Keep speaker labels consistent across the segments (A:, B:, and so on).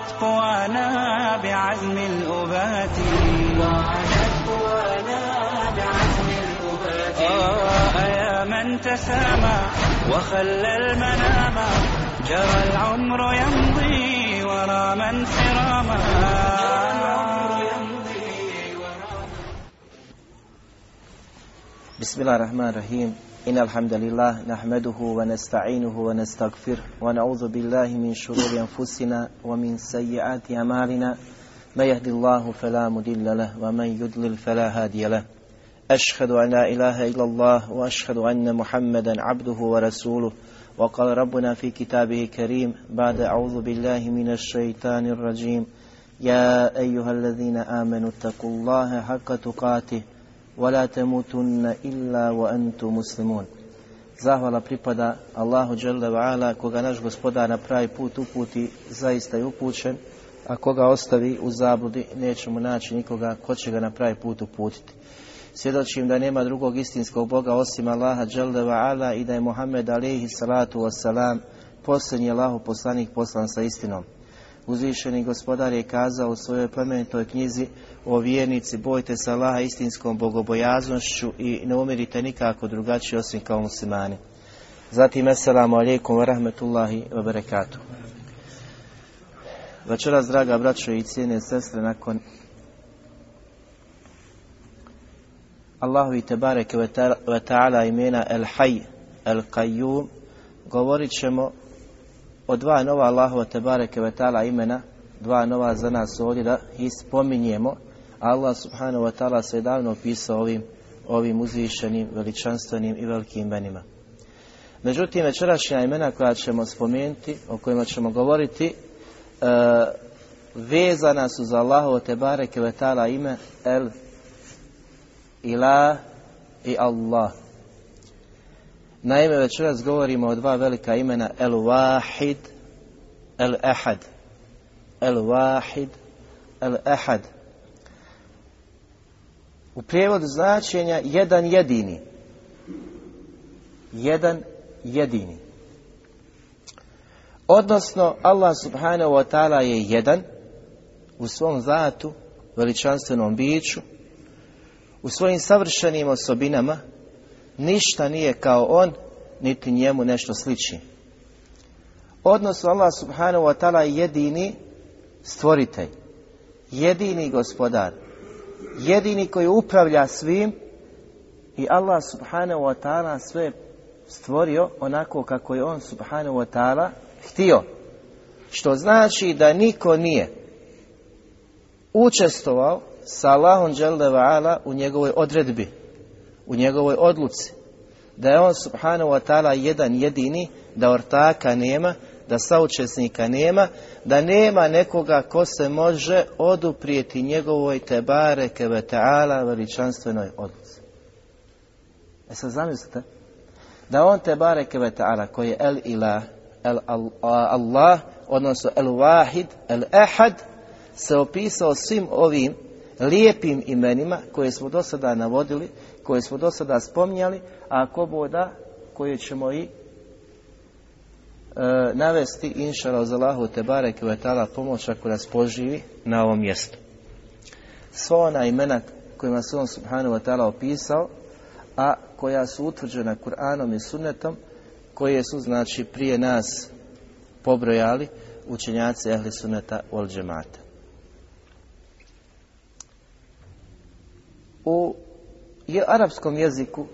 A: وعادت قوانا بعزم الأبات. وعادت قوانا بعزم الأبات آه يا من تسامى وخلى المنام. جرى العمر يمضي ورا من سراما.
B: بسم الله الرحمن الرحيم. إن الحمد لله نحمده ونستعينه ونستغفره ونعوذ بالله من شرور أنفسنا ومن سيئات أعمالنا. ما يهدي الله فلا مضل له ومن يضلل فلا هادي له. أشهد أن لا إله إلا الله وأشهد أن محمدا عبده ورسوله. وقال ربنا في كتابه الكريم بعد أعوذ بالله من الشيطان الرجيم. يا أيها الذين آمنوا اتقوا الله حق تقاته ولا تموتن إلا وأنتم مسلمون Zahvala pripada Allahu Đelle Ala, koga naš gospodar na pravi put uputi, zaista je upućen, a koga ostavi u zabludi, nećemo naći nikoga ko će ga na pravi put uputiti. Svjedočim da nema drugog istinskog Boga osim Allaha Đelle Ala i da je Muhammed alaihi salatu wasalam posljednji Allahu poslanik poslan sa istinom. Uzvišeni gospodar je kazao u svojoj plemenitoj knjizi o vjernici, bojte se Allaha istinskom bogobojaznošću i ne umirite nikako drugačije osim kao muslimani. Zatim, assalamu alaikum wa rahmetullahi wa barakatuh. Večeras, draga braćo i cijene sestre, nakon Allahu i Tebareke ve ta'ala imena El Hay, El Qayyum, govorit ćemo o dva nova Allahova Tebareke ve ta'ala imena, dva nova za nas ovdje da ih spominjemo. Allah subhanahu wa ta'ala se je davno opisao ovim, ovim uzvišenim, veličanstvenim i velikim imenima. Međutim, večerašnja imena koja ćemo spomenuti, o kojima ćemo govoriti, e, vezana su za Allahovo Tebareke ve ta'ala ime El Ilah i Allah. Naime, večeras govorimo o dva velika imena El Wahid, El Ahad. El Wahid, El Ahad. U prijevodu značenja jedan jedini. Jedan jedini. Odnosno, Allah subhanahu wa ta'ala je jedan u svom zatu, veličanstvenom biću, u svojim savršenim osobinama, ništa nije kao on, niti njemu nešto sliči. Odnosno Allah subhanahu wa ta'ala je jedini stvoritelj, jedini gospodar, jedini koji upravlja svim i Allah subhanahu wa ta'ala sve stvorio onako kako je on subhanahu wa ta'ala htio. Što znači da niko nije učestvovao sa Allahom u njegovoj odredbi, u njegovoj odluci. Da je on subhanahu wa ta'ala jedan jedini, da ortaka nema, da saučesnika nema, da nema nekoga ko se može oduprijeti njegovoj tebare keve ta'ala veličanstvenoj odluci. E sad zamislite, da on tebare keve ta'ala koji je el ilah, el Allah, odnosno el wahid, el ehad, se opisao svim ovim lijepim imenima koje smo do sada navodili, koje smo do sada spominjali, a ako boda koje ćemo i e, navesti inšala za te barek vetala pomoć ako nas poživi na ovom mjestu. Sva ona imena kojima se on ta'ala opisao, a koja su utvrđena Kur'anom i sunnetom, koje su znači prije nas pobrojali učenjaci ehli sunneta ol džemata. U arapskom jeziku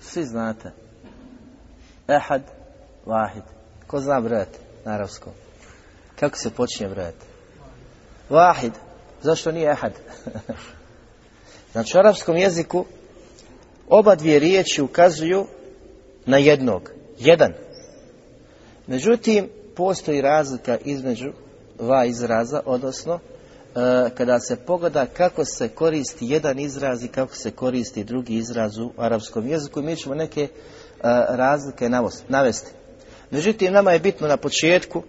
B: svi znate ehad, vahid. Ko zna brojati na arapskom? Kako se počinje brojati? Vahid. Zašto nije ehad? znači u arapskom jeziku oba dvije riječi ukazuju na jednog. Jedan. Međutim, postoji razlika između dva izraza, odnosno kada se pogleda kako se koristi jedan izraz i kako se koristi drugi izraz u arapskom jeziku mi ćemo neke e, razlike navesti. Međutim, nama je bitno na početku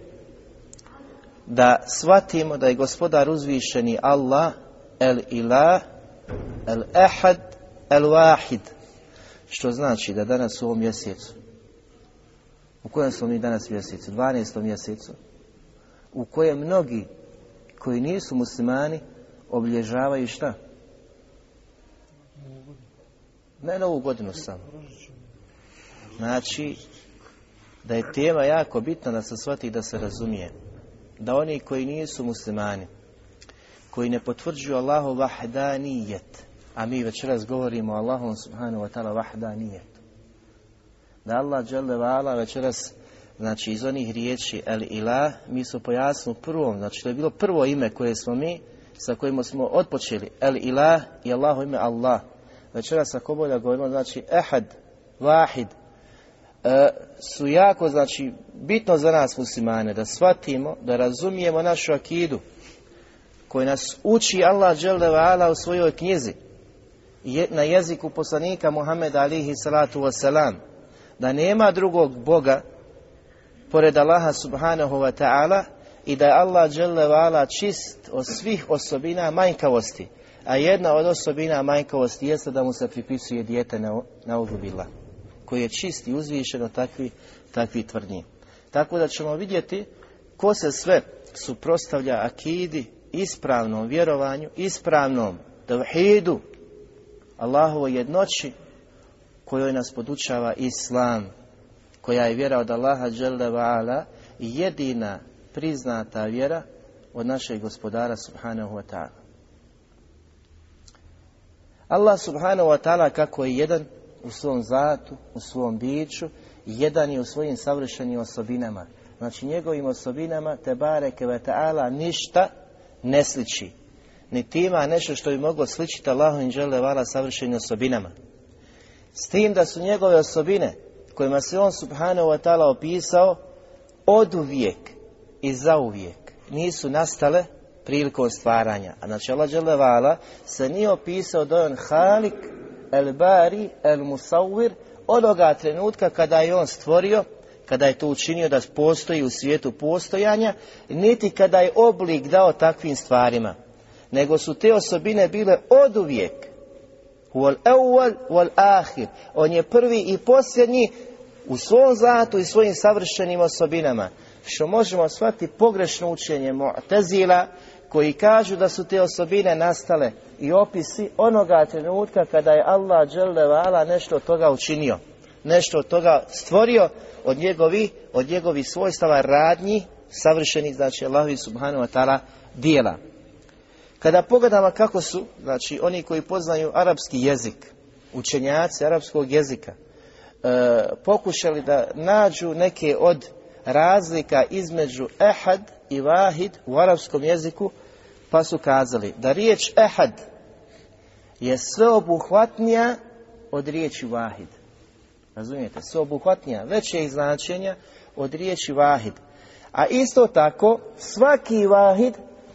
B: da shvatimo da je gospodar uzvišeni Allah el ilah el ehad el wahid što znači da danas u ovom mjesecu u kojem smo mi danas mjesecu 12. mjesecu u kojem mnogi koji nisu muslimani obilježavaju šta? Ne novu godinu samo. Znači, da je tema jako bitna da se shvati da se razumije. Da oni koji nisu muslimani, koji ne potvrđuju Allahu vahdanijet, a mi večeras govorimo o Allahom subhanahu wa ta'ala vahdanijet. Da Allah dželle večeras znači iz onih riječi el ilah mi su pojasnili prvom, znači to je bilo prvo ime koje smo mi sa kojim smo otpočeli. El ilah i Allahu ime Allah. Večeras ako bolje govorimo znači ehad, vahid, e, su jako, znači, bitno za nas muslimane, da shvatimo, da razumijemo našu akidu, koji nas uči Allah u svojoj knjizi, na jeziku poslanika Muhammed alihi salatu wasalam, da nema drugog Boga pored Allaha subhanahu wa ta'ala i da je Allah ala čist od svih osobina manjkavosti. A jedna od osobina manjkavosti jeste da mu se pripisuje dijete na, na koji je čist i uzvišen od takvi, takvi tvrdnji. Tako da ćemo vidjeti ko se sve suprostavlja akidi, ispravnom vjerovanju, ispravnom tevhidu, Allahovoj jednoći, kojoj nas podučava Islam, koja je vjera od Allaha dželle jedina priznata vjera od našeg gospodara subhanahu wa ta'ala. Allah subhanahu wa ta'ala kako je jedan u svom zatu, u svom biću, jedan je u svojim savršenim osobinama. Znači njegovim osobinama te bareke ve ta'ala ništa ne sliči. Niti ima nešto što bi moglo sličiti Allahu žele vala savršenim osobinama. S tim da su njegove osobine kojima se on subhanahu wa ta'ala opisao od uvijek i zauvijek nisu nastale prilikom stvaranja. A znači Allah vala se nije opisao da on halik el bari el musawir onoga trenutka kada je on stvorio kada je to učinio da postoji u svijetu postojanja, niti kada je oblik dao takvim stvarima, nego su te osobine bile wal ahir. On je prvi i posljednji u svom zatu i svojim savršenim osobinama. Što možemo shvatiti pogrešno učenje Mu'tazila koji kažu da su te osobine nastale i opisi onoga trenutka kada je Allah vala nešto od toga učinio. Nešto od toga stvorio od njegovi, od njegovih svojstava radnji, savršenih, znači Allahovi subhanahu wa ta'ala dijela. Kada pogledamo kako su, znači oni koji poznaju arapski jezik, učenjaci arapskog jezika, e, pokušali da nađu neke od razlika između ehad i vahid u arapskom jeziku, pa su kazali da riječ ehad je sveobuhvatnija od riječi vahid. Razumijete? Sveobuhvatnija, veće značenja od riječi vahid. A isto tako, svaki vahid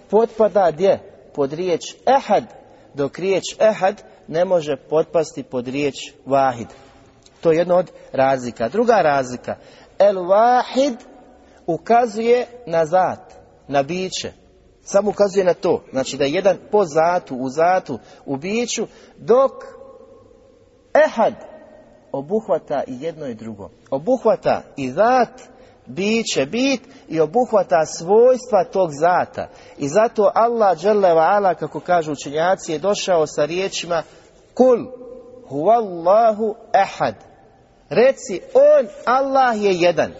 B: potpada gdje? Pod riječ ehad, dok riječ ehad ne može potpasti pod riječ vahid. To je jedna od razlika. Druga razlika, el vahid ukazuje na zat, na biće. Samo ukazuje na to. Znači da je jedan po zatu, u zatu, u biću, dok ehad obuhvata i jedno i drugo. Obuhvata i zat, biće, bit i obuhvata svojstva tog zata. I zato Allah ala, kako kažu učenjaci, je došao sa riječima Kul huvallahu ehad. Reci, on Allah je jedan.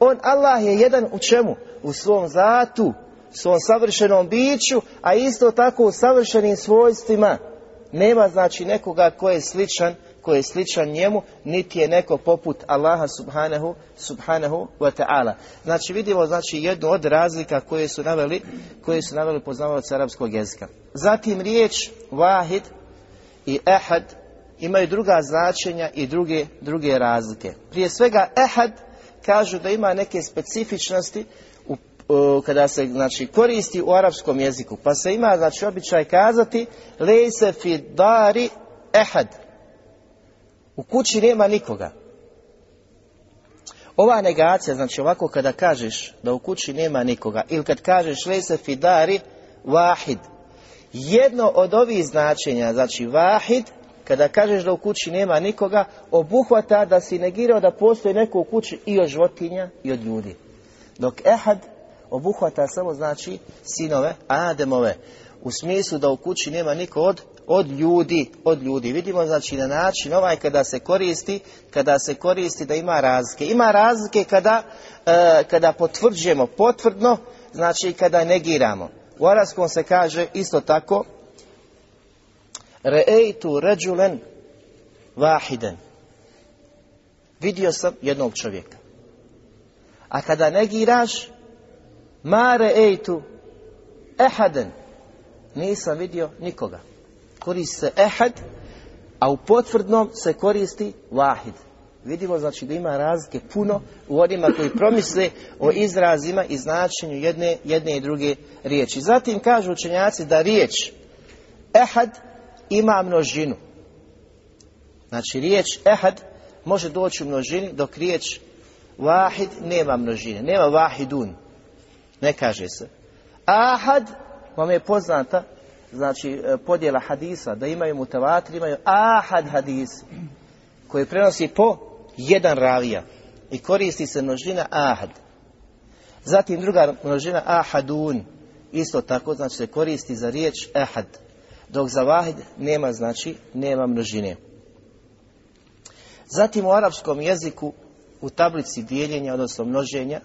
B: On Allah je jedan u čemu? U svom zatu, svom savršenom biću, a isto tako u savršenim svojstvima. Nema znači nekoga ko je sličan ko je sličan njemu, niti je neko poput Allaha subhanahu, subhanahu wa ta'ala. Znači vidimo znači jednu od razlika koje su naveli, koje su naveli poznavaoci arapskog jezika. Zatim riječ vahid i ehad imaju druga značenja i druge, druge razlike. Prije svega ehad kažu da ima neke specifičnosti u, kada se znači, koristi u arapskom jeziku. Pa se ima znači, običaj kazati lejse fi dari ehad. U kući nema nikoga. Ova negacija, znači ovako kada kažeš da u kući nema nikoga, ili kad kažeš lejse fi dari wahid, jedno od ovih značenja, znači vahid, kada kažeš da u kući nema nikoga, obuhvata da si negirao da postoji neko u kući i od životinja i od ljudi. Dok ehad obuhvata samo znači sinove Ademove, u smislu da u kući nema niko od, od ljudi, od ljudi. Vidimo znači na način ovaj kada se koristi, kada se koristi da ima razlike. Ima razlike kada, e, kada potvrđujemo potvrdno, znači kada negiramo. U arabskom se kaže isto tako Re'ejtu ređulen vahiden. Vidio sam jednog čovjeka. A kada negiraš, ma re'ejtu ehaden. Nisam vidio nikoga. Koristi se ehad, a u potvrdnom se koristi vahid. Vidimo znači da ima razlike puno u onima koji promisle o izrazima i značenju jedne, jedne i druge riječi. Zatim kažu učenjaci da riječ ehad ima množinu. Znači riječ ehad može doći u množini dok riječ vahid nema množine. Nema vahidun. Ne kaže se. Ahad vam je poznata znači e, podjela hadisa da imaju mutavatri, imaju ahad hadis koji prenosi po jedan ravija i koristi se množina ahad. Zatim druga množina ahadun isto tako znači se koristi za riječ ahad dok za vahid nema znači, nema množine. Zatim u arapskom jeziku u tablici dijeljenja, odnosno množenja,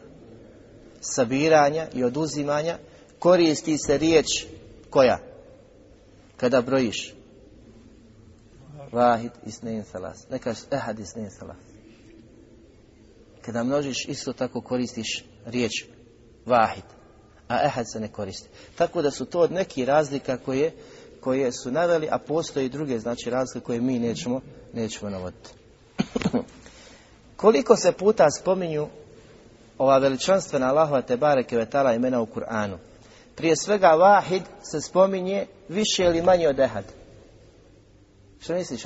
B: sabiranja i oduzimanja, koristi se riječ koja? Kada brojiš. Vahid isnein salas. Ne kažeš ehad isnein salas. Kada množiš, isto tako koristiš riječ vahid. A ehad se ne koristi. Tako da su to od nekih razlika koje koje su naveli, a postoje i druge znači razlike koje mi nećemo, nećemo navoditi. Koliko se puta spominju ova veličanstvena Allahova te bareke vetala imena u Kur'anu? Prije svega vahid se spominje više ili manje od ehad. Što misliš?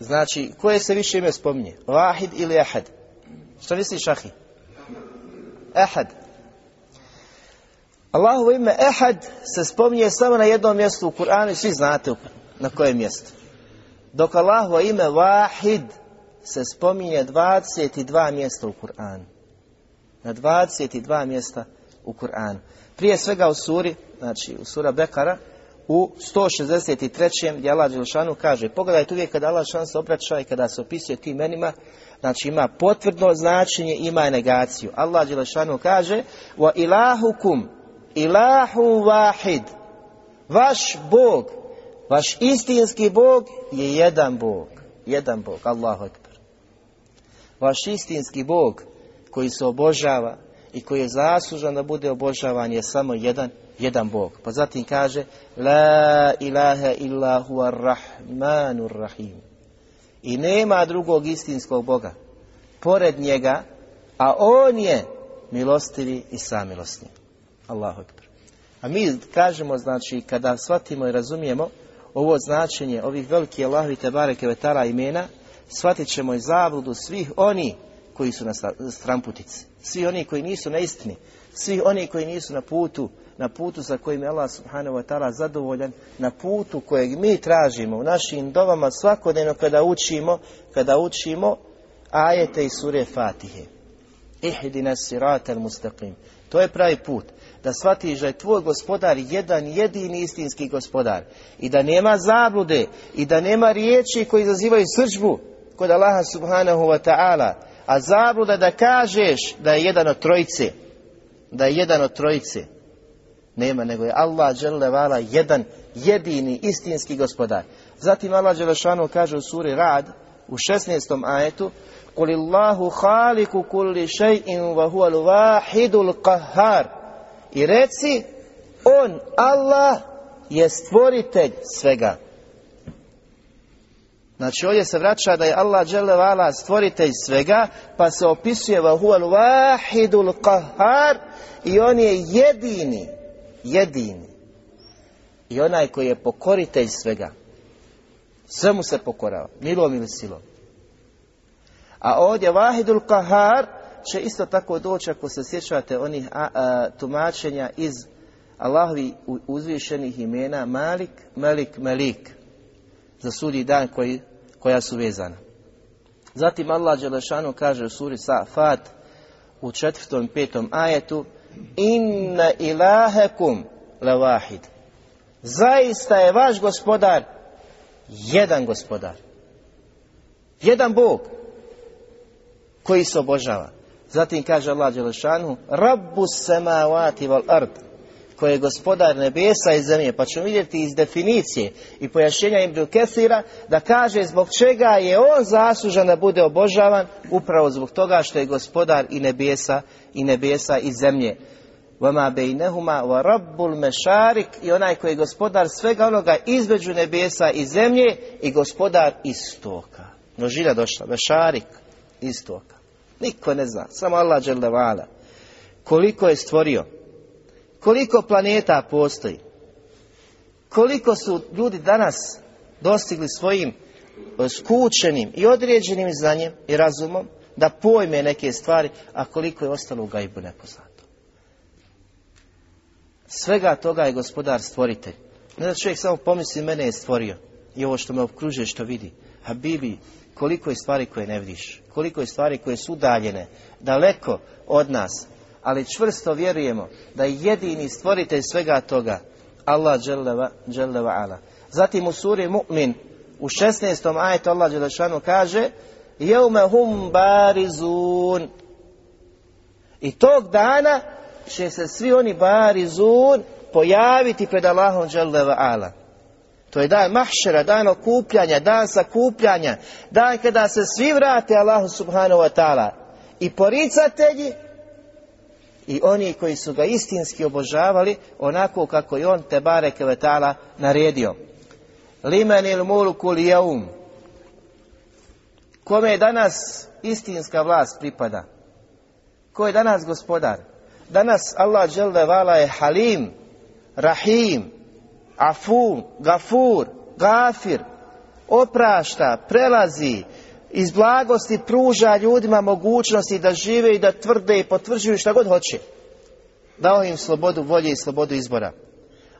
B: Znači, koje se više ime spominje? Vahid ili ehad? Što misliš, Ahi? Ehad. Allahovo ime Ehad se spominje samo na jednom mjestu u Kur'anu i svi znate na kojem mjestu. Dok Allahovo ime Wahid se spominje 22 mjesta u Kur'anu. Na 22 mjesta u Kur'anu. Prije svega u suri, znači u sura Bekara, u 163. gdje Allah Đelšanu kaže, pogledajte uvijek kada Allah Đelšanu se obraća i kada se opisuje tim imenima, znači ima potvrdno značenje, ima negaciju. Allah Đelšanu kaže, wa ilahukum ilahu vahid. Vaš Bog, vaš istinski Bog je jedan Bog. Jedan Bog, Allahu Ekber. Vaš istinski Bog koji se obožava i koji je zaslužan da bude obožavan je samo jedan, jedan Bog. Pa zatim kaže La ilaha illahu ar-Rahmanur Rahim. I nema drugog istinskog Boga pored njega, a On je milostivi i samilosni. Allahu ekber. A mi kažemo, znači, kada shvatimo i razumijemo ovo značenje ovih velikih Allahovi te bareke vetara imena, shvatit ćemo i zabludu svih oni koji su na stramputici. Svi oni koji nisu na istini. Svi oni koji nisu na putu, na putu za kojim je Allah subhanahu wa ta'ala zadovoljan, na putu kojeg mi tražimo u našim dovama svakodnevno kada učimo, kada učimo ajete i sure Fatihe. Ihdina sirata al-mustaqim. To je pravi put da shvatiš da je tvoj gospodar jedan jedini istinski gospodar i da nema zablude i da nema riječi koji izazivaju srđbu kod Allaha subhanahu wa ta'ala a zabluda da kažeš da je jedan od trojice da je jedan od trojice nema nego je Allah dželevala jedan jedini istinski gospodar zatim Allah dželešanu kaže u suri Rad u 16. ajetu Kulillahu haliku kulli še'in wa vahidul qahhar i reci, on, Allah, je stvoritelj svega. Znači ovdje se vraća da je Allah dželevala stvoritelj svega, pa se opisuje vahual wahidul qahar i on je jedini, jedini. I onaj koji je pokoritelj svega. Sve mu se pokorava, milom ili silom. A ovdje vahidul kahar će isto tako doći ako se sjećate onih tumačenja iz Allahovi uzvišenih imena Malik, Melik, Melik za sudji dan koji, koja su vezana. Zatim Allah Đelešanu kaže u suri Safat u četvrtom i petom ajetu Inna ilahekum levahid. Zaista je vaš gospodar jedan gospodar. Jedan Bog koji se obožava. Zatim kaže Allah Đelešanu Rabbu samavati val ard koji je gospodar nebesa i zemlje. Pa ćemo vidjeti iz definicije i pojašnjenja Ibn Kesira da kaže zbog čega je on zaslužan da bude obožavan upravo zbog toga što je gospodar i nebesa i nebesa i zemlje. Vama bejnehuma wa rabbul mešarik i onaj koji je gospodar svega onoga između nebesa i zemlje i gospodar istoka. Množina došla, mešarik, istoka. Niko ne zna, samo Allah dželle Koliko je stvorio, koliko planeta postoji, koliko su ljudi danas dostigli svojim e, skučenim i određenim znanjem i razumom da pojme neke stvari, a koliko je ostalo u gajbu nepoznato. Svega toga je gospodar stvoritelj. Ne da čovjek samo pomisli mene je stvorio i ovo što me okružuje što vidi. A Bibi, koliko je stvari koje ne vidiš, koliko je stvari koje su udaljene, daleko od nas, ali čvrsto vjerujemo da je jedini stvoritelj svega toga Allah dželle ala. Zatim u suri Mu'min u 16. ajetu Allah dželešanu kaže Jeume hum barizun i tog dana će se svi oni barizun pojaviti pred Allahom dželle ala. To je dan mahšera, dan okupljanja, dan sakupljanja, dan kada se svi vrate Allahu subhanahu wa ta'ala. I poricatelji i oni koji su ga istinski obožavali onako kako je on te bareke vetala naredio. Liman il mulku jaum. Kome je danas istinska vlast pripada? Ko je danas gospodar? Danas Allah vala je Halim, Rahim, Afum, Gafur, Gafir, oprašta, prelazi, iz blagosti pruža ljudima mogućnosti da žive i da tvrde i potvrđuju šta god hoće. Dao im slobodu volje i slobodu izbora.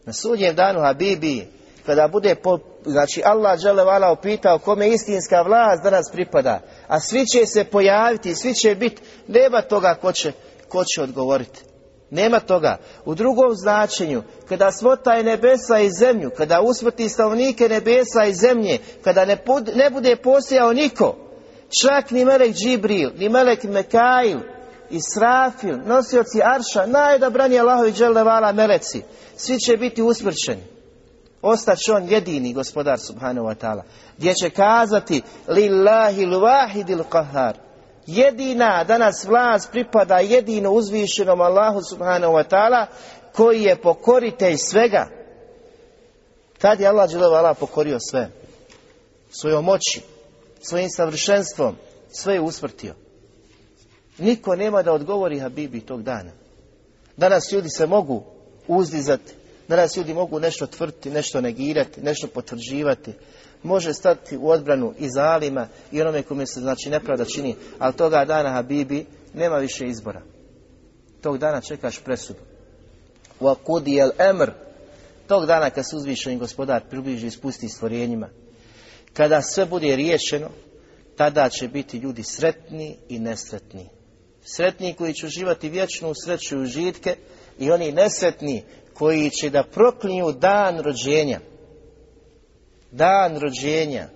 B: Na sudnjem danu Habibi, kada bude, po, znači Allah vala opitao kome istinska vlast danas pripada, a svi će se pojaviti, svi će biti, nema toga ko će, ko će odgovoriti. Nema toga. U drugom značenju, kada smota je nebesa i zemlju, kada usmrti stanovnike nebesa i zemlje, kada ne, ne bude postojao niko, Čak ni Melek Džibril, ni Melek Mekail, Israfil, nosioci Arša, najdobrani Allahovi dželevala meleci, svi će biti usmrćeni. Ostaće on jedini gospodar subhanahu wa ta'ala. Gdje će kazati lillahi luvahidil kahar. Jedina danas vlast pripada jedino uzvišenom Allahu subhanahu wa ta'ala koji je pokoritelj svega. Tad je Allah dželevala pokorio sve. Svojom moći, svojim savršenstvom sve je usvrtio. Niko nema da odgovori Habibi tog dana. Danas ljudi se mogu uzdizati, danas ljudi mogu nešto tvrditi, nešto negirati, nešto potvrđivati. Može stati u odbranu i zalima i onome kome se znači nepravda čini, ali toga dana Habibi nema više izbora. Tog dana čekaš presudu. Wa el emr. Tog dana kad se uzvišeni gospodar približi i spusti stvorenjima, kada sve bude riješeno, tada će biti ljudi sretni i nesretni. Sretni koji će uživati vječnu sreću i užitke i oni nesretni koji će da proklinju dan rođenja. Dan rođenja.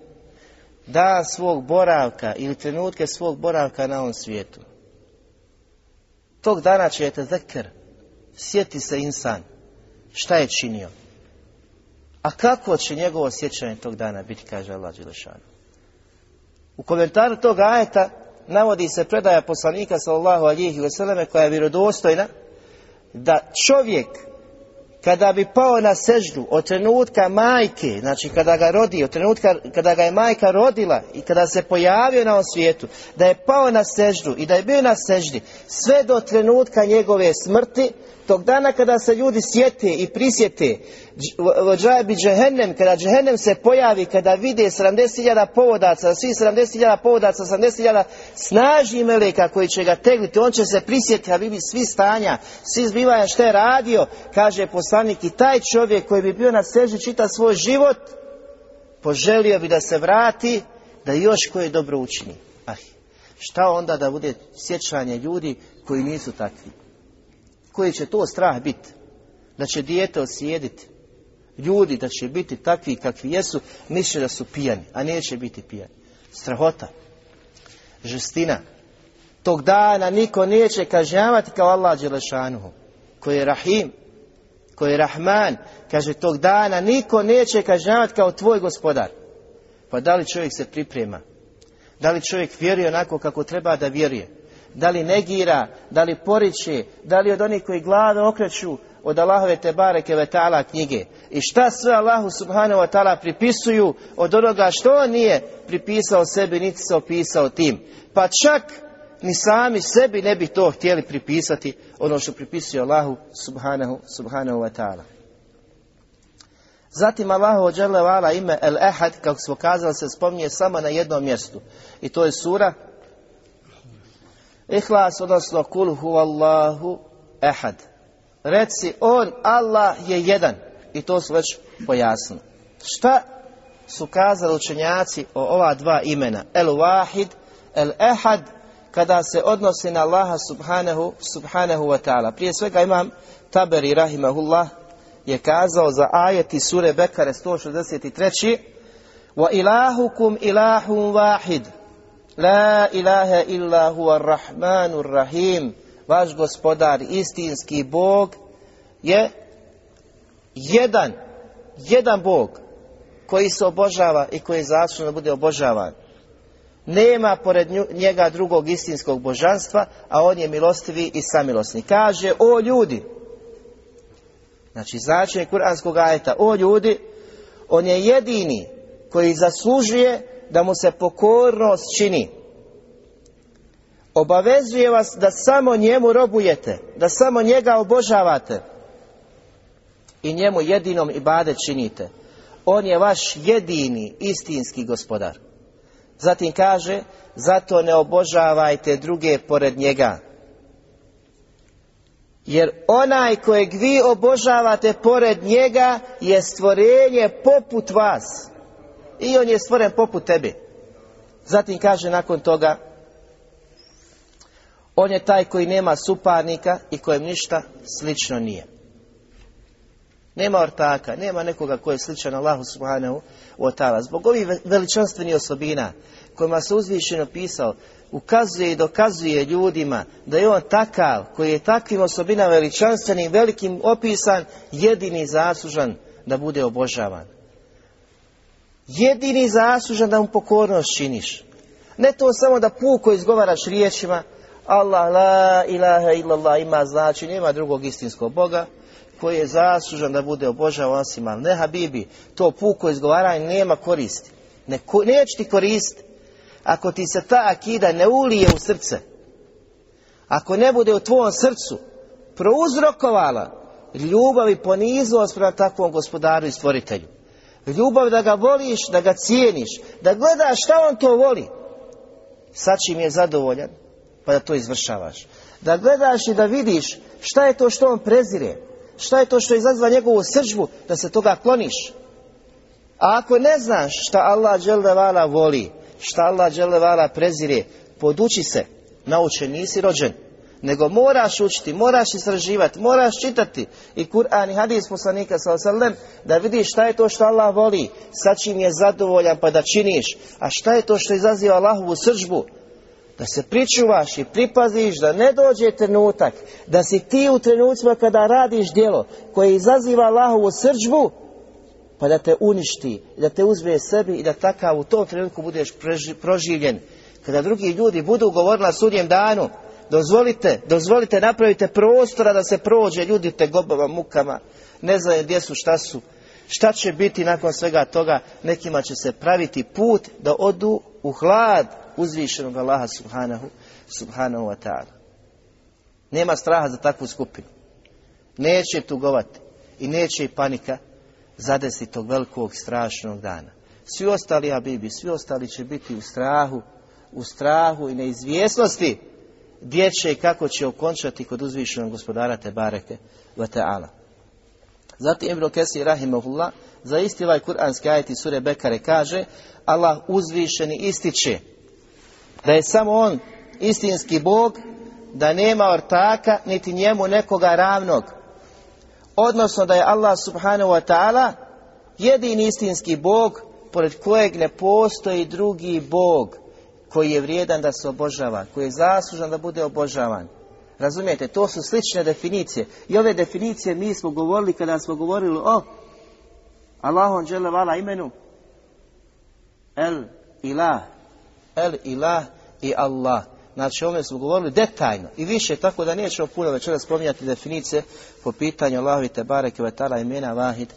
B: Dan svog boravka ili trenutke svog boravka na ovom svijetu. Tog dana ćete zekr. Sjeti se insan. Šta je činio? A kako će njegovo sjećanje tog dana biti, kaže Allah Đelešanu. U komentaru tog ajeta navodi se predaja poslanika sallallahu alihi vseleme koja je vjerodostojna da čovjek kada bi pao na seždu od trenutka majke, znači kada ga rodi, od trenutka kada ga je majka rodila i kada se pojavio na ovom svijetu, da je pao na seždu i da je bio na seždi sve do trenutka njegove smrti, tog dana kada se ljudi sjete i prisjete bi džehennem, kada džehennem se pojavi, kada vide 70.000 povodaca, svi 70.000 povodaca, 70.000 snažnih meleka koji će ga tegliti, on će se prisjetiti, a vidi svi stanja, svi zbivanja što je radio, kaže poslanik i taj čovjek koji bi bio na seži čita svoj život, poželio bi da se vrati, da još koje dobro učini. Ah, šta onda da bude sjećanje ljudi koji nisu takvi? Koji će to strah biti, da će dijete osjediti, ljudi da će biti takvi kakvi jesu, misle da su pijani, a neće biti pijani. Strahota, žestina. Tog dana niko neće kažnjavati kao Allah Đelešanuhu, koji je Rahim, koji je Rahman. Kaže, tog dana niko neće kažnjavati kao tvoj gospodar. Pa da li čovjek se priprema? Da li čovjek vjeruje onako kako treba da vjeruje? Da li negira, da li poriče, da li od onih koji glave okreću od Allahove te bareke ve ta'ala knjige. I šta sve Allahu subhanahu wa ta'ala pripisuju od onoga što on nije pripisao sebi, niti se opisao tim. Pa čak ni sami sebi ne bi to htjeli pripisati ono što pripisuje Allahu subhanahu, subhanahu wa ta'ala. Zatim Allahu ođele ime El Ehad, kako smo kazali, se spominje samo na jednom mjestu. I to je sura Ihlas, odnosno kul huvallahu ehad. Reci, on, Allah je jedan. I to su već pojasnili. Šta su kazali učenjaci o ova dva imena? El wahid, el ehad, kada se odnosi na Allaha subhanahu, subhanahu wa ta'ala. Prije svega imam Taberi rahimahullah je kazao za ajeti sure Bekare 163. Wa ilahukum ilahum wahid. La ilaha illa huwa rahmanur rahim. Vaš gospodar, istinski Bog je jedan, jedan Bog koji se obožava i koji je da bude obožavan. Nema pored njega drugog istinskog božanstva, a on je milostivi i samilosni. Kaže, o ljudi, znači značenje kuranskog ajeta, o ljudi, on je jedini koji zaslužuje da mu se pokornost čini. Obavezuje vas da samo njemu robujete, da samo njega obožavate i njemu jedinom i bade činite. On je vaš jedini istinski gospodar. Zatim kaže, zato ne obožavajte druge pored njega. Jer onaj kojeg vi obožavate pored njega je stvorenje poput vas i on je stvoren poput tebe. Zatim kaže nakon toga, on je taj koji nema suparnika i kojem ništa slično nije. Nema ortaka, nema nekoga koji je sličan Allahu subhanahu wa ta'ala. Zbog ovih veličanstvenih osobina kojima se uzvišeno pisao, ukazuje i dokazuje ljudima da je on takav, koji je takvim osobinama veličanstvenim, velikim opisan, jedini zaslužan da bude obožavan jedini zaslužan da mu pokornost činiš. Ne to samo da puko izgovaraš riječima, Allah la ilaha illallah ima znači, nema drugog istinskog Boga, koji je zaslužan da bude obožavan osim, ali ne Habibi, to puko izgovaranje nema koristi. Ne, neće ti koristiti. Ako ti se ta akida ne ulije u srce, ako ne bude u tvojom srcu prouzrokovala ljubav i poniznost prema takvom gospodaru i stvoritelju. Ljubav da ga voliš, da ga cijeniš, da gledaš šta on to voli. Sad čim je zadovoljan, pa da to izvršavaš. Da gledaš i da vidiš šta je to što on prezire, šta je to što izazva njegovu sržbu, da se toga kloniš. A ako ne znaš šta Allah dželevala voli, šta Allah dželevala prezire, poduči se, naučen, nisi rođen nego moraš učiti, moraš istraživati, moraš čitati. I Kur'an i hadis poslanika sallam da vidiš šta je to što Allah voli, sa čim je zadovoljan pa da činiš, a šta je to što izaziva Allahovu sržbu, da se pričuvaš i pripaziš da ne dođe trenutak, da si ti u trenucima kada radiš djelo koje izaziva Allahovu sržbu, pa da te uništi, da te uzme sebi i da takav u tom trenutku budeš proživljen. Kada drugi ljudi budu govorili na sudjem danu, Dozvolite, dozvolite, napravite prostora da se prođe ljudi te gobama, mukama, ne znaju gdje su, šta su. Šta će biti nakon svega toga? Nekima će se praviti put da odu u hlad uzvišenog Allaha subhanahu, subhanahu wa ta'ala. Nema straha za takvu skupinu. Neće tugovati i neće i panika zadesiti tog velikog strašnog dana. Svi ostali abibi, svi ostali će biti u strahu, u strahu i neizvjesnosti gdje će i kako će okončati kod uzvišenog gospodara Tebareke wa ta'ala. Zatim Ibn Kesir Rahimahullah za isti ovaj kuranski ajet iz sure Bekare kaže Allah uzvišeni ističe da je samo on istinski Bog, da nema ortaka niti njemu nekoga ravnog. Odnosno da je Allah subhanahu wa ta'ala jedini istinski Bog pored kojeg ne postoji drugi Bog koji je vrijedan da se obožava, koji je zaslužan da bude obožavan. Razumijete, to su slične definicije. I ove definicije mi smo govorili kada smo govorili o Allahom vala imenu El Ilah. El Ilah i Allah. Znači, ovdje smo govorili detaljno i više, tako da nećemo puno večera spominjati definicije po pitanju Allahovi te bareke vetala imena Vahid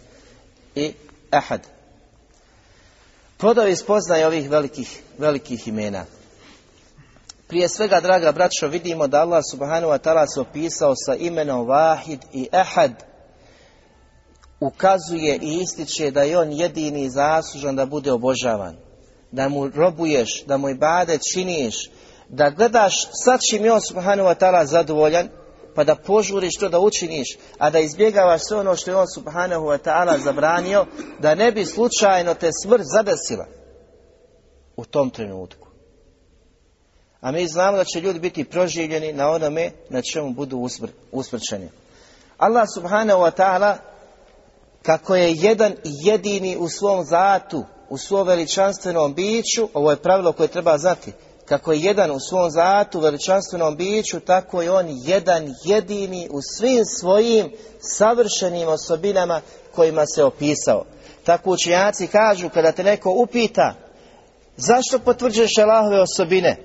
B: i Ahad. Plodovi spoznaje ovih velikih, velikih imena. Prije svega, draga braćo, vidimo da Allah subhanahu wa ta'ala se opisao sa imenom Vahid i Ehad. Ukazuje i ističe da je on jedini zaslužan da bude obožavan. Da mu robuješ, da mu i bade činiš, da gledaš sa čim je on subhanahu wa ta'ala zadovoljan, pa da požuriš to da učiniš, a da izbjegavaš sve ono što je on subhanahu wa ta'ala zabranio, da ne bi slučajno te smrt zadesila u tom trenutku. A mi znamo da će ljudi biti proživljeni na onome na čemu budu usmrčeni. Allah subhanahu wa ta'ala kako je jedan i jedini u svom zatu, u svom veličanstvenom biću, ovo je pravilo koje treba znati, kako je jedan u svom zatu, veličanstvenom biću, tako je on jedan jedini u svim svojim savršenim osobinama kojima se opisao. Tako učenjaci kažu, kada te neko upita, zašto potvrđuješ Allahove osobine?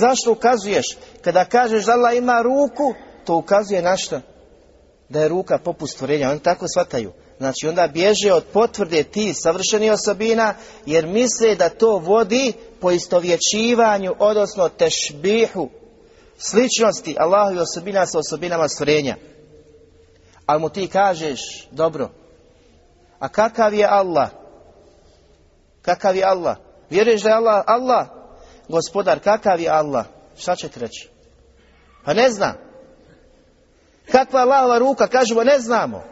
B: Zašto ukazuješ? Kada kažeš da Allah ima ruku, to ukazuje na što? Da je ruka poput stvorenja. Oni tako shvataju. Znači onda bježe od potvrde ti savršenih osobina jer misle da to vodi po istovječivanju, odnosno tešbihu, sličnosti Allahovi osobina sa osobinama stvorenja. Ali mu ti kažeš, dobro, a kakav je Allah? Kakav je Allah? Vjeruješ da je Allah, Allah, gospodar, kakav je Allah? Šta će ti reći? Pa ne znam. Kakva Allahova ruka? Kažemo, ne znamo.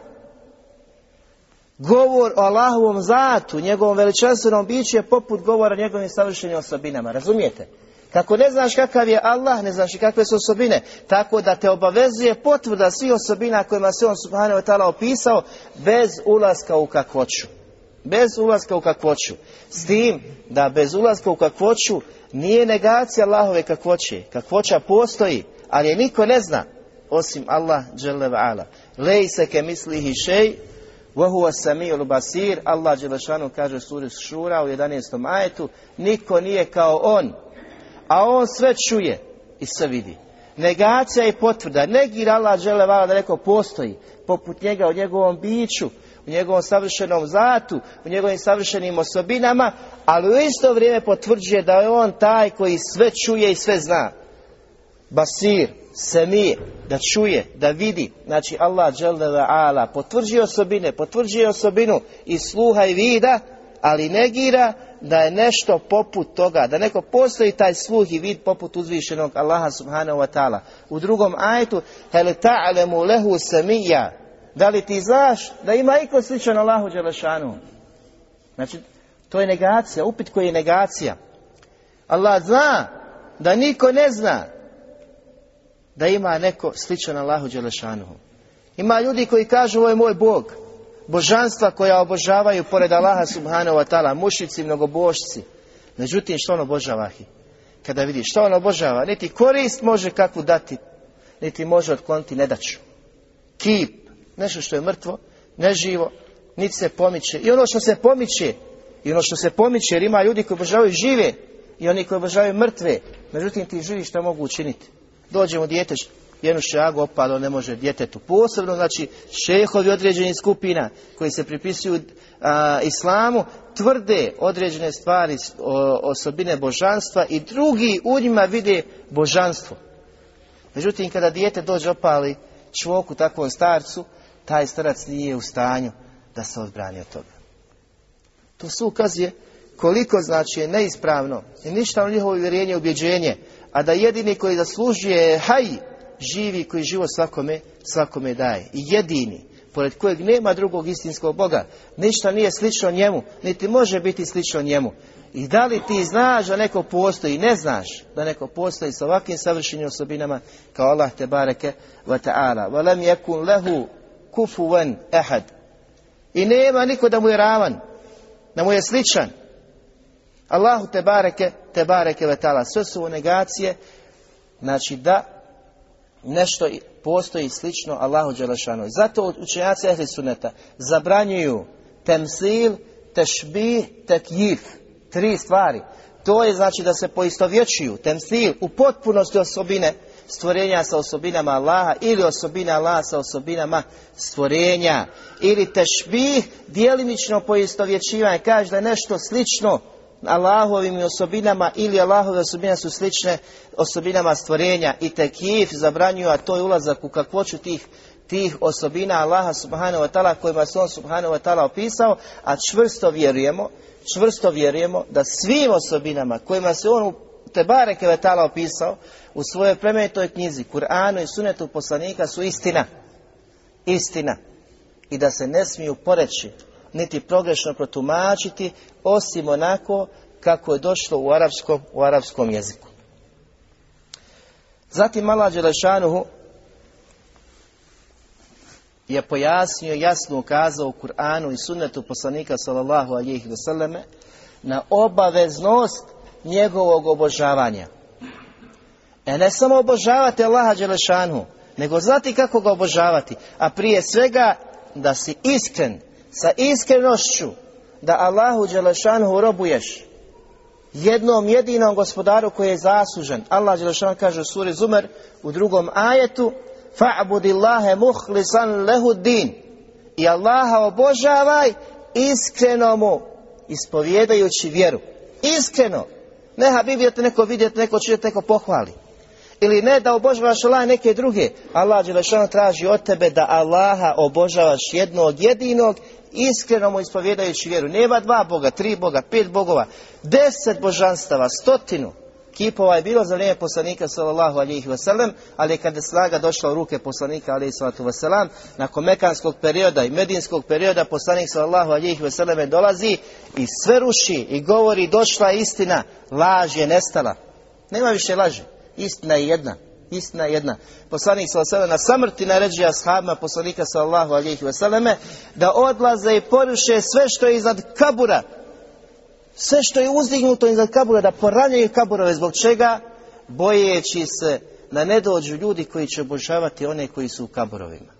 B: Govor o Allahovom zatu, njegovom veličanstvenom biću je poput govora o njegovim savršenim osobinama. Razumijete? Kako ne znaš kakav je Allah, ne znaš i kakve su osobine, tako da te obavezuje potvrda svih osobina kojima se on subhanahu wa ta'ala opisao bez ulaska u kakvoću. Bez ulaska u kakvoću. S tim da bez ulaska u kakvoću nije negacija Allahove kakvoće. Kakvoća postoji, ali je niko ne zna osim Allah dželle ala. Lej se ke mislihi šej, Vohuva samijul basir, Allah Đelešanu kaže suri Šura u 11. ajetu, niko nije kao on, a on sve čuje i sve vidi. Negacija i potvrda, negira Allah Đelevala da neko postoji, poput njega u njegovom biću, u njegovom savršenom zatu, u njegovim savršenim osobinama, ali u isto vrijeme potvrđuje da je on taj koji sve čuje i sve zna. Basir, semir, da čuje, da vidi. Znači Allah ala potvrđuje osobine, potvrđuje osobinu i sluha i vida, ali negira da je nešto poput toga, da neko postoji taj sluh i vid poput uzvišenog Allaha subhanahu wa ta'ala. U drugom ajetu, hel ta'alemu lehu samija, da li ti znaš da ima iko sličan Allahu Đelešanu? Znači, to je negacija, upit koji je negacija. Allah zna da niko ne zna da ima neko sličan Allahu Đelešanuhu. Ima ljudi koji kažu ovo je moj Bog. Božanstva koja obožavaju pored Allaha subhanahu wa ta'ala, mušici, mnogobošci. Međutim, što on obožava? Kada vidi što on obožava, niti korist može kakvu dati, niti može otkloniti nedaću. Kip, nešto što je mrtvo, neživo, niti se pomiče. I ono što se pomiče, i ono što se pomiče, jer ima ljudi koji obožavaju žive i oni koji obožavaju mrtve. Međutim, ti živi što mogu učiniti? Dođe mu dijete jednu šagu opalo ne može djetetu. Posebno, znači, šehovi određenih skupina koji se pripisuju islamu, tvrde određene stvari, osobine božanstva i drugi u njima vide božanstvo. Međutim, kada dijete dođe opali čvoku takvom starcu, taj starac nije u stanju da se odbrani od toga. To su ukazuje koliko znači je neispravno i ništa u njihovo vjerenje i ubjeđenje, a da jedini koji zaslužuje haj, živi koji život svakome, svakome daje. I jedini, pored kojeg nema drugog istinskog Boga, ništa nije slično njemu, niti može biti slično njemu. I da li ti znaš da neko postoji, ne znaš da neko postoji sa ovakvim savršenim osobinama kao Allah te bareke wa ta'ala. Walam yakun lehu kufuvan ehad. I nema niko da mu je ravan, da mu je sličan. Allahu te bareke, te bareke wa ta'ala. Sve su negacije, znači da nešto postoji slično Allahu Đelešanu. Zato učenjaci ehli suneta zabranjuju temsil, tešbih, tekjif. Tri stvari. To je znači da se poistovjećuju temsil u potpunosti osobine stvorenja sa osobinama Allaha ili osobine Allaha sa osobinama stvorenja. Ili tešbih, dijelimično poistovjećivanje. Kaže da je nešto slično Allahovim osobinama ili Allahove osobine su slične osobinama stvorenja i tekif zabranjuju, a to je ulazak u kakvoću tih tih osobina Allaha subhanahu wa ta'ala kojima se on subhanahu wa ta'ala opisao, a čvrsto vjerujemo, čvrsto vjerujemo da svim osobinama kojima se on te bareke ve ta'ala opisao u svojoj plemenitoj knjizi, Kur'anu i sunetu poslanika su istina. Istina. I da se ne smiju poreći niti progrešno protumačiti, osim onako kako je došlo u arapskom, u arapskom jeziku. Zatim Allah Đelešanuhu je pojasnio, jasno ukazao u Kur'anu i sunnetu poslanika sallallahu alihi vseleme na obaveznost njegovog obožavanja. E ne samo obožavati Allaha Đelešanu, nego znati kako ga obožavati, a prije svega da si iskren, sa iskrenošću da Allahu Đelešanu robuješ jednom jedinom gospodaru koji je zaslužen. Allah Đelešanu kaže u suri Zumer u drugom ajetu fa'budillahe muhlisan lehu din i Allaha obožavaj iskreno mu ispovjedajući vjeru. Iskreno. Ne Habibi te neko vidjeti, neko čujete, neko pohvali. Ili ne da obožavaš Allah neke druge. Allah Đelešanu traži od tebe da Allaha obožavaš jednog jedinog iskreno mu ispovjedajući vjeru. Nema dva Boga, tri Boga, pet bogova, deset božanstava, stotinu kipova je bilo za vrijeme poslanika sallallahu alihi wasallam, ali kada je snaga došla u ruke poslanika alihi sallatu wasallam, nakon mekanskog perioda i medinskog perioda poslanik sallallahu alihi wasallam dolazi i sve ruši i govori došla je istina, laž je nestala. Nema više laži, istina je jedna. Istina jedna. Poslanik sallallahu na samrti naređuje ashabima poslanika sallallahu alejhi ve da odlaze i poruše sve što je iznad kabura. Sve što je uzdignuto iznad kabura da poranjaju kaburove zbog čega bojeći se da ne dođu ljudi koji će obožavati one koji su u kaburovima.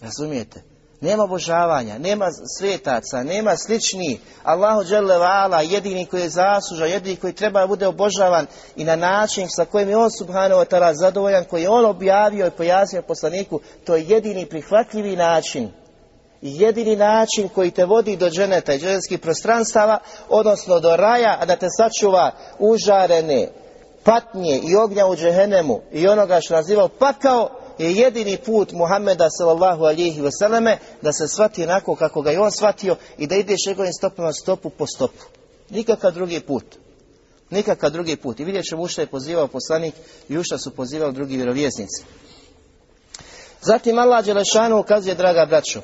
B: Razumijete? Nema obožavanja, nema svetaca, nema slični. Allahu vala, jedini koji je zaslužan, jedini koji treba bude obožavan i na način sa kojim je on subhanahu wa ta'ala zadovoljan, koji je on objavio i pojasnio poslaniku, to je jedini prihvatljivi način. Jedini način koji te vodi do dženeta i dženetskih prostranstava, odnosno do raja, a da te sačuva užarene patnje i ognja u džehenemu i onoga što nazivao pakao, je jedini put Muhammeda sallallahu alihi vseleme da se shvati onako kako ga je on shvatio i da ideš njegovim stopama stopu po stopu. Nikakav drugi put. Nikakav drugi put. I vidjet ćemo u što je pozivao poslanik i u što su pozivali drugi vjerovjesnici. Zatim Allah Đelešanu ukazuje, draga braćo,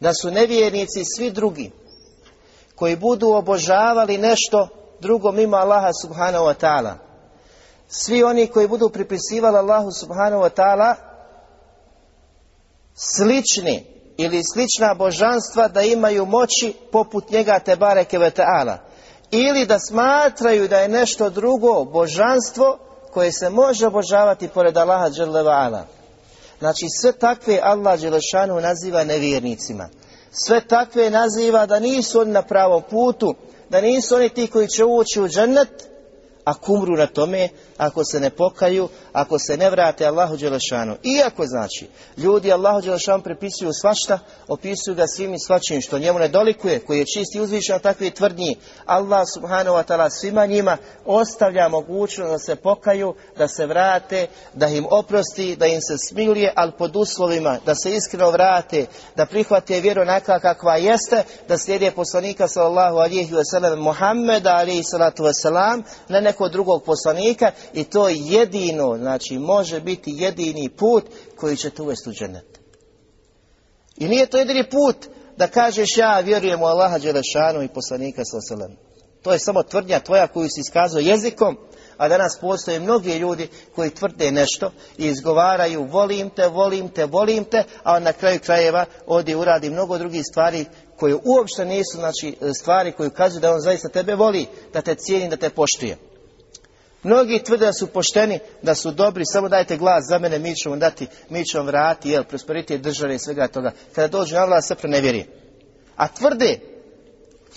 B: da su nevjernici svi drugi koji budu obožavali nešto drugo mimo Allaha subhanahu wa ta'ala svi oni koji budu pripisivali Allahu subhanahu wa ta'ala slični ili slična božanstva da imaju moći poput njega te bareke ve ta'ala ili da smatraju da je nešto drugo božanstvo koje se može obožavati pored Allaha ala. Znači sve takve Allah Đelešanu naziva nevjernicima. Sve takve naziva da nisu oni na pravom putu, da nisu oni ti koji će ući u džennet, a kumru na tome, ako se ne pokaju, ako se ne vrate Allahu Đelešanu. Iako znači, ljudi Allahu Đelešanu prepisuju svašta, opisuju ga svim i svačim što njemu ne dolikuje, koji je čisti uzvišen od takve tvrdnji. Allah subhanahu wa ta'ala svima njima ostavlja mogućnost da se pokaju, da se vrate, da im oprosti, da im se smiluje, ali pod uslovima, da se iskreno vrate, da prihvate vjeru onaka kakva jeste, da slijede poslanika sallallahu alihi wasallam Muhammeda alihi salatu wasalam, ne nekog drugog poslanika i to jedino, znači može biti jedini put koji će te uvesti u džennet. I nije to jedini put da kažeš ja vjerujem u Allaha Đelešanu i poslanika sallallahu To je samo tvrdnja tvoja koju si iskazao jezikom, a danas postoje mnogi ljudi koji tvrde nešto i izgovaraju volim te, volim te, volim te, a na kraju krajeva ovdje uradi mnogo drugih stvari koje uopšte nisu znači, stvari koje ukazuju da on zaista tebe voli, da te cijeni, da te poštuje. Mnogi tvrde da su pošteni, da su dobri, samo dajte glas za mene, mi ćemo dati, mi ćemo vrati, jel, prosperitet države i svega toga. Kada dođu na vlast, sve pronevjeri. A tvrde,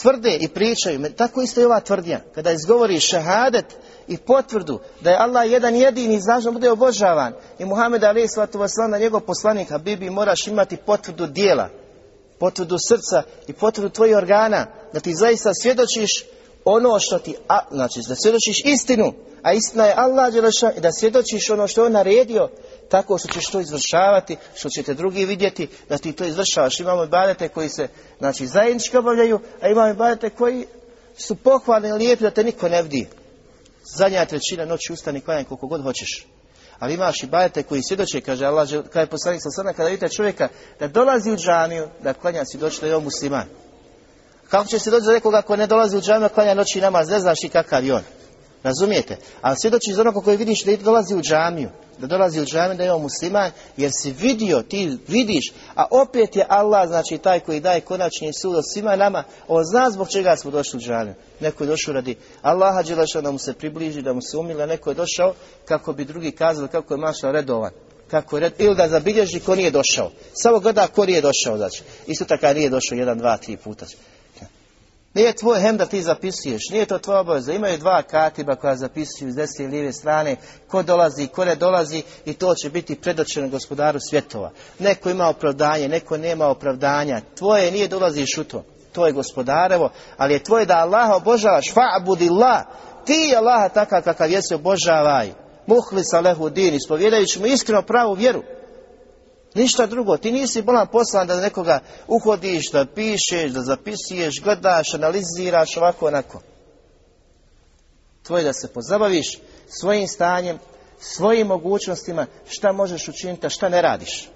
B: tvrde i pričaju, tako isto i ova tvrdnja. Kada izgovori šahadet i potvrdu da je Allah jedan jedini značno bude obožavan i Muhammed Ali svatu na njegov poslanika, Bibi moraš imati potvrdu dijela, potvrdu srca i potvrdu tvojih organa, da ti zaista svjedočiš ono što ti, a, znači da svjedočiš istinu, a istina je Allah i da svjedočiš ono što je on naredio, tako što ćeš to izvršavati, što ćete drugi vidjeti da ti to izvršavaš. Imamo ibadete koji se znači, zajednički obavljaju, a imamo ibadete koji su pohvalni i lijepi da te niko ne vidi. Zadnja trećina noći ustani klanjaj koliko god hoćeš. Ali imaš i bajete koji svjedoče, kaže Allah, je poslanik sa kada vidite čovjeka da dolazi u džamiju, da klanja doći da je on musliman. Kako će se doći za nekoga ko ne dolazi u džamiju, klanja noći namaz, ne znaš i kakav je on. Razumijete? Ali svjedoči za onoga koji vidiš da dolazi u džamiju, da dolazi u džamiju da je on musliman, jer si vidio, ti vidiš, a opet je Allah, znači taj koji daje konačni sud svima nama, on zna zbog čega smo došli u džamiju. Neko je došao radi Allaha Đeleša da mu se približi, da mu se umila, neko je došao kako bi drugi kazali kako je mašao redovan. Kako je red, ili da zabilježi ko nije došao. Samo gleda ko nije došao, znači. Isto tako nije došao jedan, dva, tri puta. Nije tvoj hem da ti zapisuješ, nije to tvoja obaveza. Imaju dva katiba koja zapisuju s desne i lijeve strane, ko dolazi, ko ne dolazi i to će biti predočeno gospodaru svjetova. Neko ima opravdanje, neko nema opravdanja. Tvoje nije dolaziš u to. To je gospodarevo, ali je tvoje da Allah obožavaš, fa'budillah. Ti Allaha takav kakav jesi obožavaj. Muhlis alehu din, ispovjedajući mu iskreno pravu vjeru. Ništa drugo. Ti nisi bolan poslan da nekoga uhodiš, da pišeš, da zapisuješ, gledaš, analiziraš, ovako, onako. Tvoje da se pozabaviš svojim stanjem, svojim mogućnostima, šta možeš učiniti, a šta ne radiš.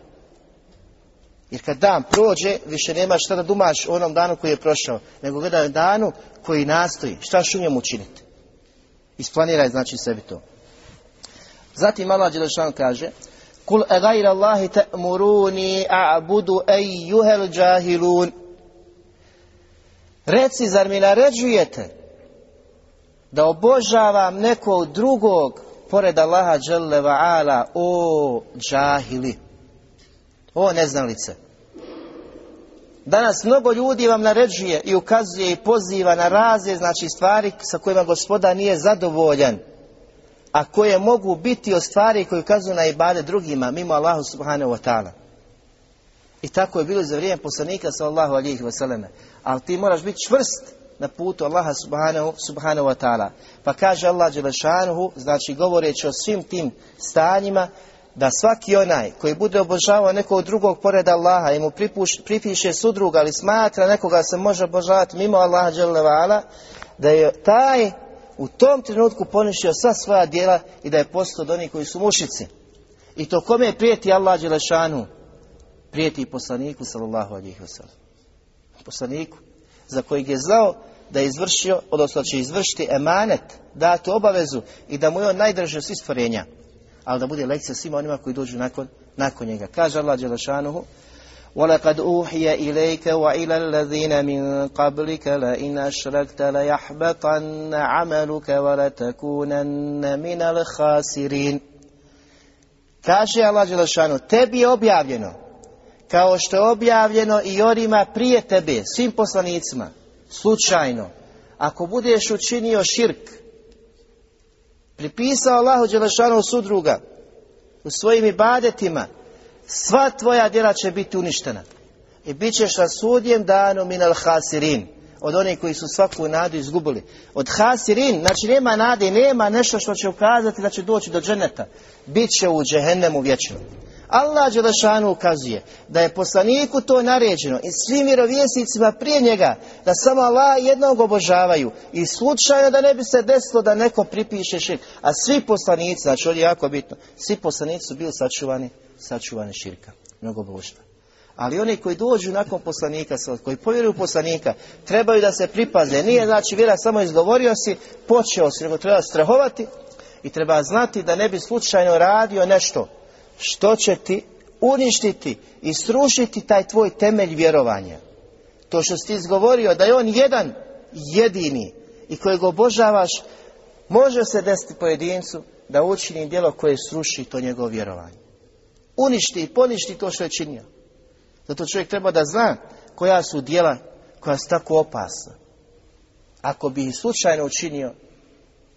B: Jer kad dan prođe, više nemaš šta da dumaš o onom danu koji je prošao, nego gledaj danu koji nastoji, šta u njemu učiniti. Isplaniraj znači sebi to. Zatim Allah Đelešan kaže, Kul gajra Allahi ta'muruni a'budu ejjuhel džahilun. Reci, zar mi naređujete da obožavam nekog drugog pored Allaha dželle ala o džahili, o neznalice. Danas mnogo ljudi vam naređuje i ukazuje i poziva na razne znači stvari sa kojima gospoda nije zadovoljan a koje mogu biti od stvari koje ukazuju na ibade drugima, mimo Allahu subhanahu wa ta'ala. I tako je bilo za vrijeme poslanika sallallahu alihi wasallam. Ali ti moraš biti čvrst na putu Allaha subhanahu, subhanahu wa ta'ala. Pa kaže Allah Đelešanuhu, znači govoreći o svim tim stanjima, da svaki onaj koji bude obožavao nekog drugog pored Allaha i mu pripiše sudruga ali smatra nekoga se može obožavati mimo Allaha Đelevala, da je taj u tom trenutku poništio sva svoja djela i da je postao od onih koji su mušici. I to kome prijeti Allah Đelešanu? Prijeti i poslaniku sallallahu alihi. Poslaniku za kojeg je znao da je izvršio, odnosno će izvršiti emanet, dati obavezu i da mu je on najdraži svih stvorenja. Ali da bude lekcija svima onima koji dođu nakon, nakon njega. Kaže Allah Đelešanuhu, ولقد أوحي إليك وإلى الذين من قبلك لئن أشركت ليحبطن عملك ولتكونن من الخاسرين Kaže Allah Đelešanu, tebi je objavljeno, kao što je objavljeno i onima prije tebe, svim poslanicima, slučajno, ako budeš učinio širk, pripisao Allahu Đelešanu sudruga u svojim ibadetima, sva tvoja djela će biti uništena. I bit ćeš na sudjem danu minal hasirin, od onih koji su svaku nadu izgubili. Od hasirin, znači nema nade, nema nešto što će ukazati da će doći do dženeta. Bit će u džehennemu vječno. Allah Đelešanu ukazuje da je poslaniku to naređeno i svim vjerovjesnicima prije njega da samo Allah jednog obožavaju i slučajno da ne bi se desilo da neko pripiše širk. A svi poslanici, znači ovdje je jako bitno, svi poslanici su bili sačuvani, sačuvani širka, mnogo božstva. Ali oni koji dođu nakon poslanika, koji povjeruju poslanika, trebaju da se pripaze. Nije znači vjera samo izgovorio si, počeo si, nego treba strahovati i treba znati da ne bi slučajno radio nešto što će ti uništiti i srušiti taj tvoj temelj vjerovanja. To što si izgovorio da je on jedan jedini i kojeg obožavaš, može se desiti pojedincu da učini djelo koje sruši to njegovo vjerovanje. Uništi i poništi to što je činio. Zato čovjek treba da zna koja su djela koja su tako opasna. Ako bi slučajno učinio,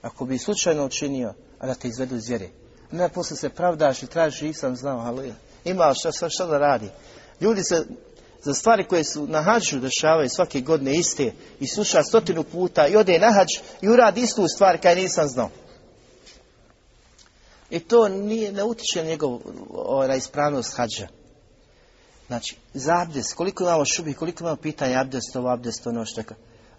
B: ako bi slučajno učinio, a da te izvedu iz. Ne, posle se pravdaš i tražiš, nisam znao, ali ima šta, šta, da radi. Ljudi se za stvari koje su na hađu dešavaju svake godine iste i sluša stotinu puta i ode na hađ i uradi istu stvar kaj nisam znao. I to nije, ne utiče njegov na ispravnost hađa. Znači, za abdest, koliko imamo šubi, koliko imamo pitanja abdest, ovo abdest, ono što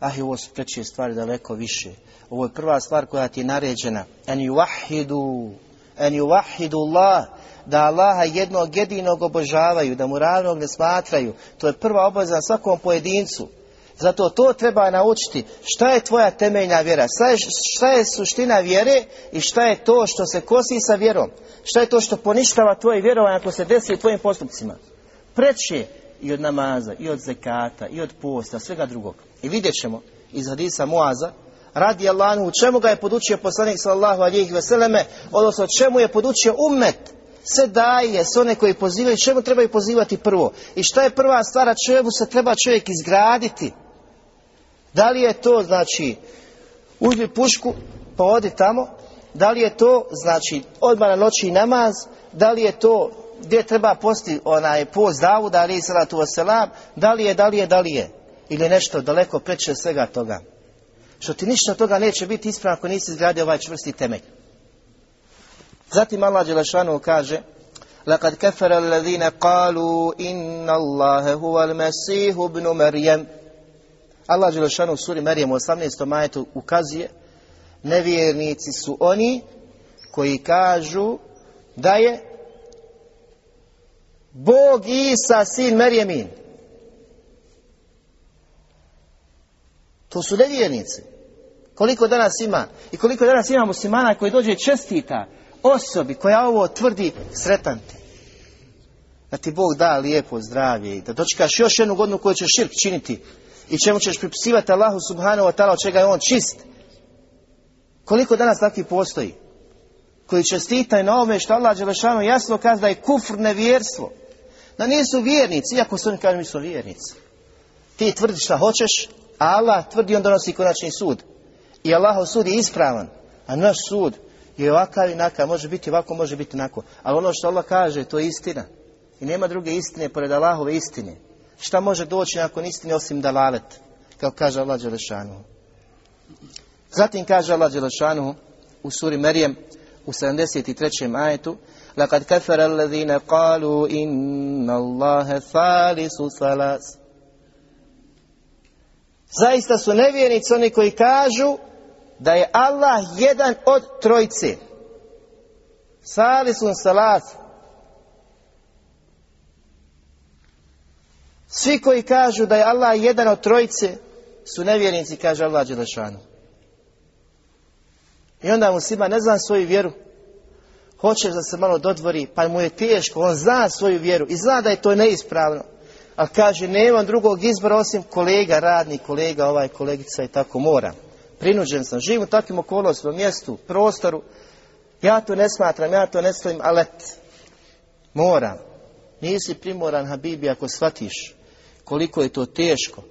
B: Ah, ovo su treće stvari daleko više. Ovo je prva stvar koja ti je naređena. En yuwahidu, en yuwahidu Allah, da Allaha jednog jedinog obožavaju, da mu ravnog ne smatraju. To je prva obaveza svakom pojedincu. Zato to treba naučiti. Šta je tvoja temeljna vjera? Šta je, šta je suština vjere i šta je to što se kosi sa vjerom? Šta je to što poništava tvoje vjerovanje ako se desi u tvojim postupcima? preće i od namaza, i od zekata, i od posta, svega drugog. I vidjet ćemo iz hadisa Muaza, radi Allahu, čemu ga je podučio poslanik sallallahu alijih veseleme, odnosno čemu je podučio umet, se daje, s one koji pozivaju, čemu trebaju pozivati prvo. I šta je prva stvar, čemu se treba čovjek izgraditi? Da li je to, znači, uzmi pušku, pa odi tamo, da li je to, znači, odmah na noći namaz, da li je to gdje treba posti onaj post Davuda ali salatu wasalam, da li je, da li je, da li je. Ili nešto daleko preče svega toga Što ti ništa toga neće biti ispravno ako nisi izgradio ovaj čvrsti temelj. Zatim Allah Đelešanu kaže لقد كفر الذين قالوا إن الله هو المسيح ابن مريم Allah Đelešanu u suri Marijem u 18. majetu ukazuje nevjernici su oni koji kažu da je Bog Isa, sin Merjemin. To su nevjernici. Koliko danas ima i koliko danas ima muslimana koji dođe čestita osobi koja ovo tvrdi sretan ti. Da ti Bog da lijepo zdravlje i da dočekaš još jednu godinu koju ćeš širk činiti i čemu ćeš pripisivati Allahu subhanahu wa ta'ala od čega je on čist. Koliko danas takvi postoji? Koji čestitaju na ovome što Allah Đelešanu jasno kaže da je kufr nevjerstvo da nisu vjernici, iako su oni kažu mi su vjernici. Ti tvrdi šta hoćeš, a Allah tvrdi on donosi konačni sud. I Allahov sud je ispravan, a naš sud je ovakav i nakav, može biti ovako, može biti onako. Ali ono što Allah kaže, to je istina. I nema druge istine pored Allahove istine. Šta može doći nakon istine osim dalalet, kao kaže Allah Đelešanu. Zatim kaže Allah Đelešanu u suri Merijem u 73. ajetu لقد كفر الذين قالوا إن الله ثالث ثلاث Zaista su nevjernici oni koji kažu da je Allah jedan od trojce. Salisun salat. Svi koji kažu da je Allah jedan od trojice su nevjernici, kaže Allah Đelešanu. I onda muslima ne znam svoju vjeru, hoće da se malo dodvori, pa mu je teško, on zna svoju vjeru i zna da je to neispravno. Ali kaže, nemam drugog izbora osim kolega, radni kolega, ovaj kolegica i tako moram. Prinuđen sam, živim u takvim okolnostima, mjestu, prostoru. Ja to ne smatram, ja to ne stojim, ali moram. Nisi primoran, Habibi, ako shvatiš koliko je to teško.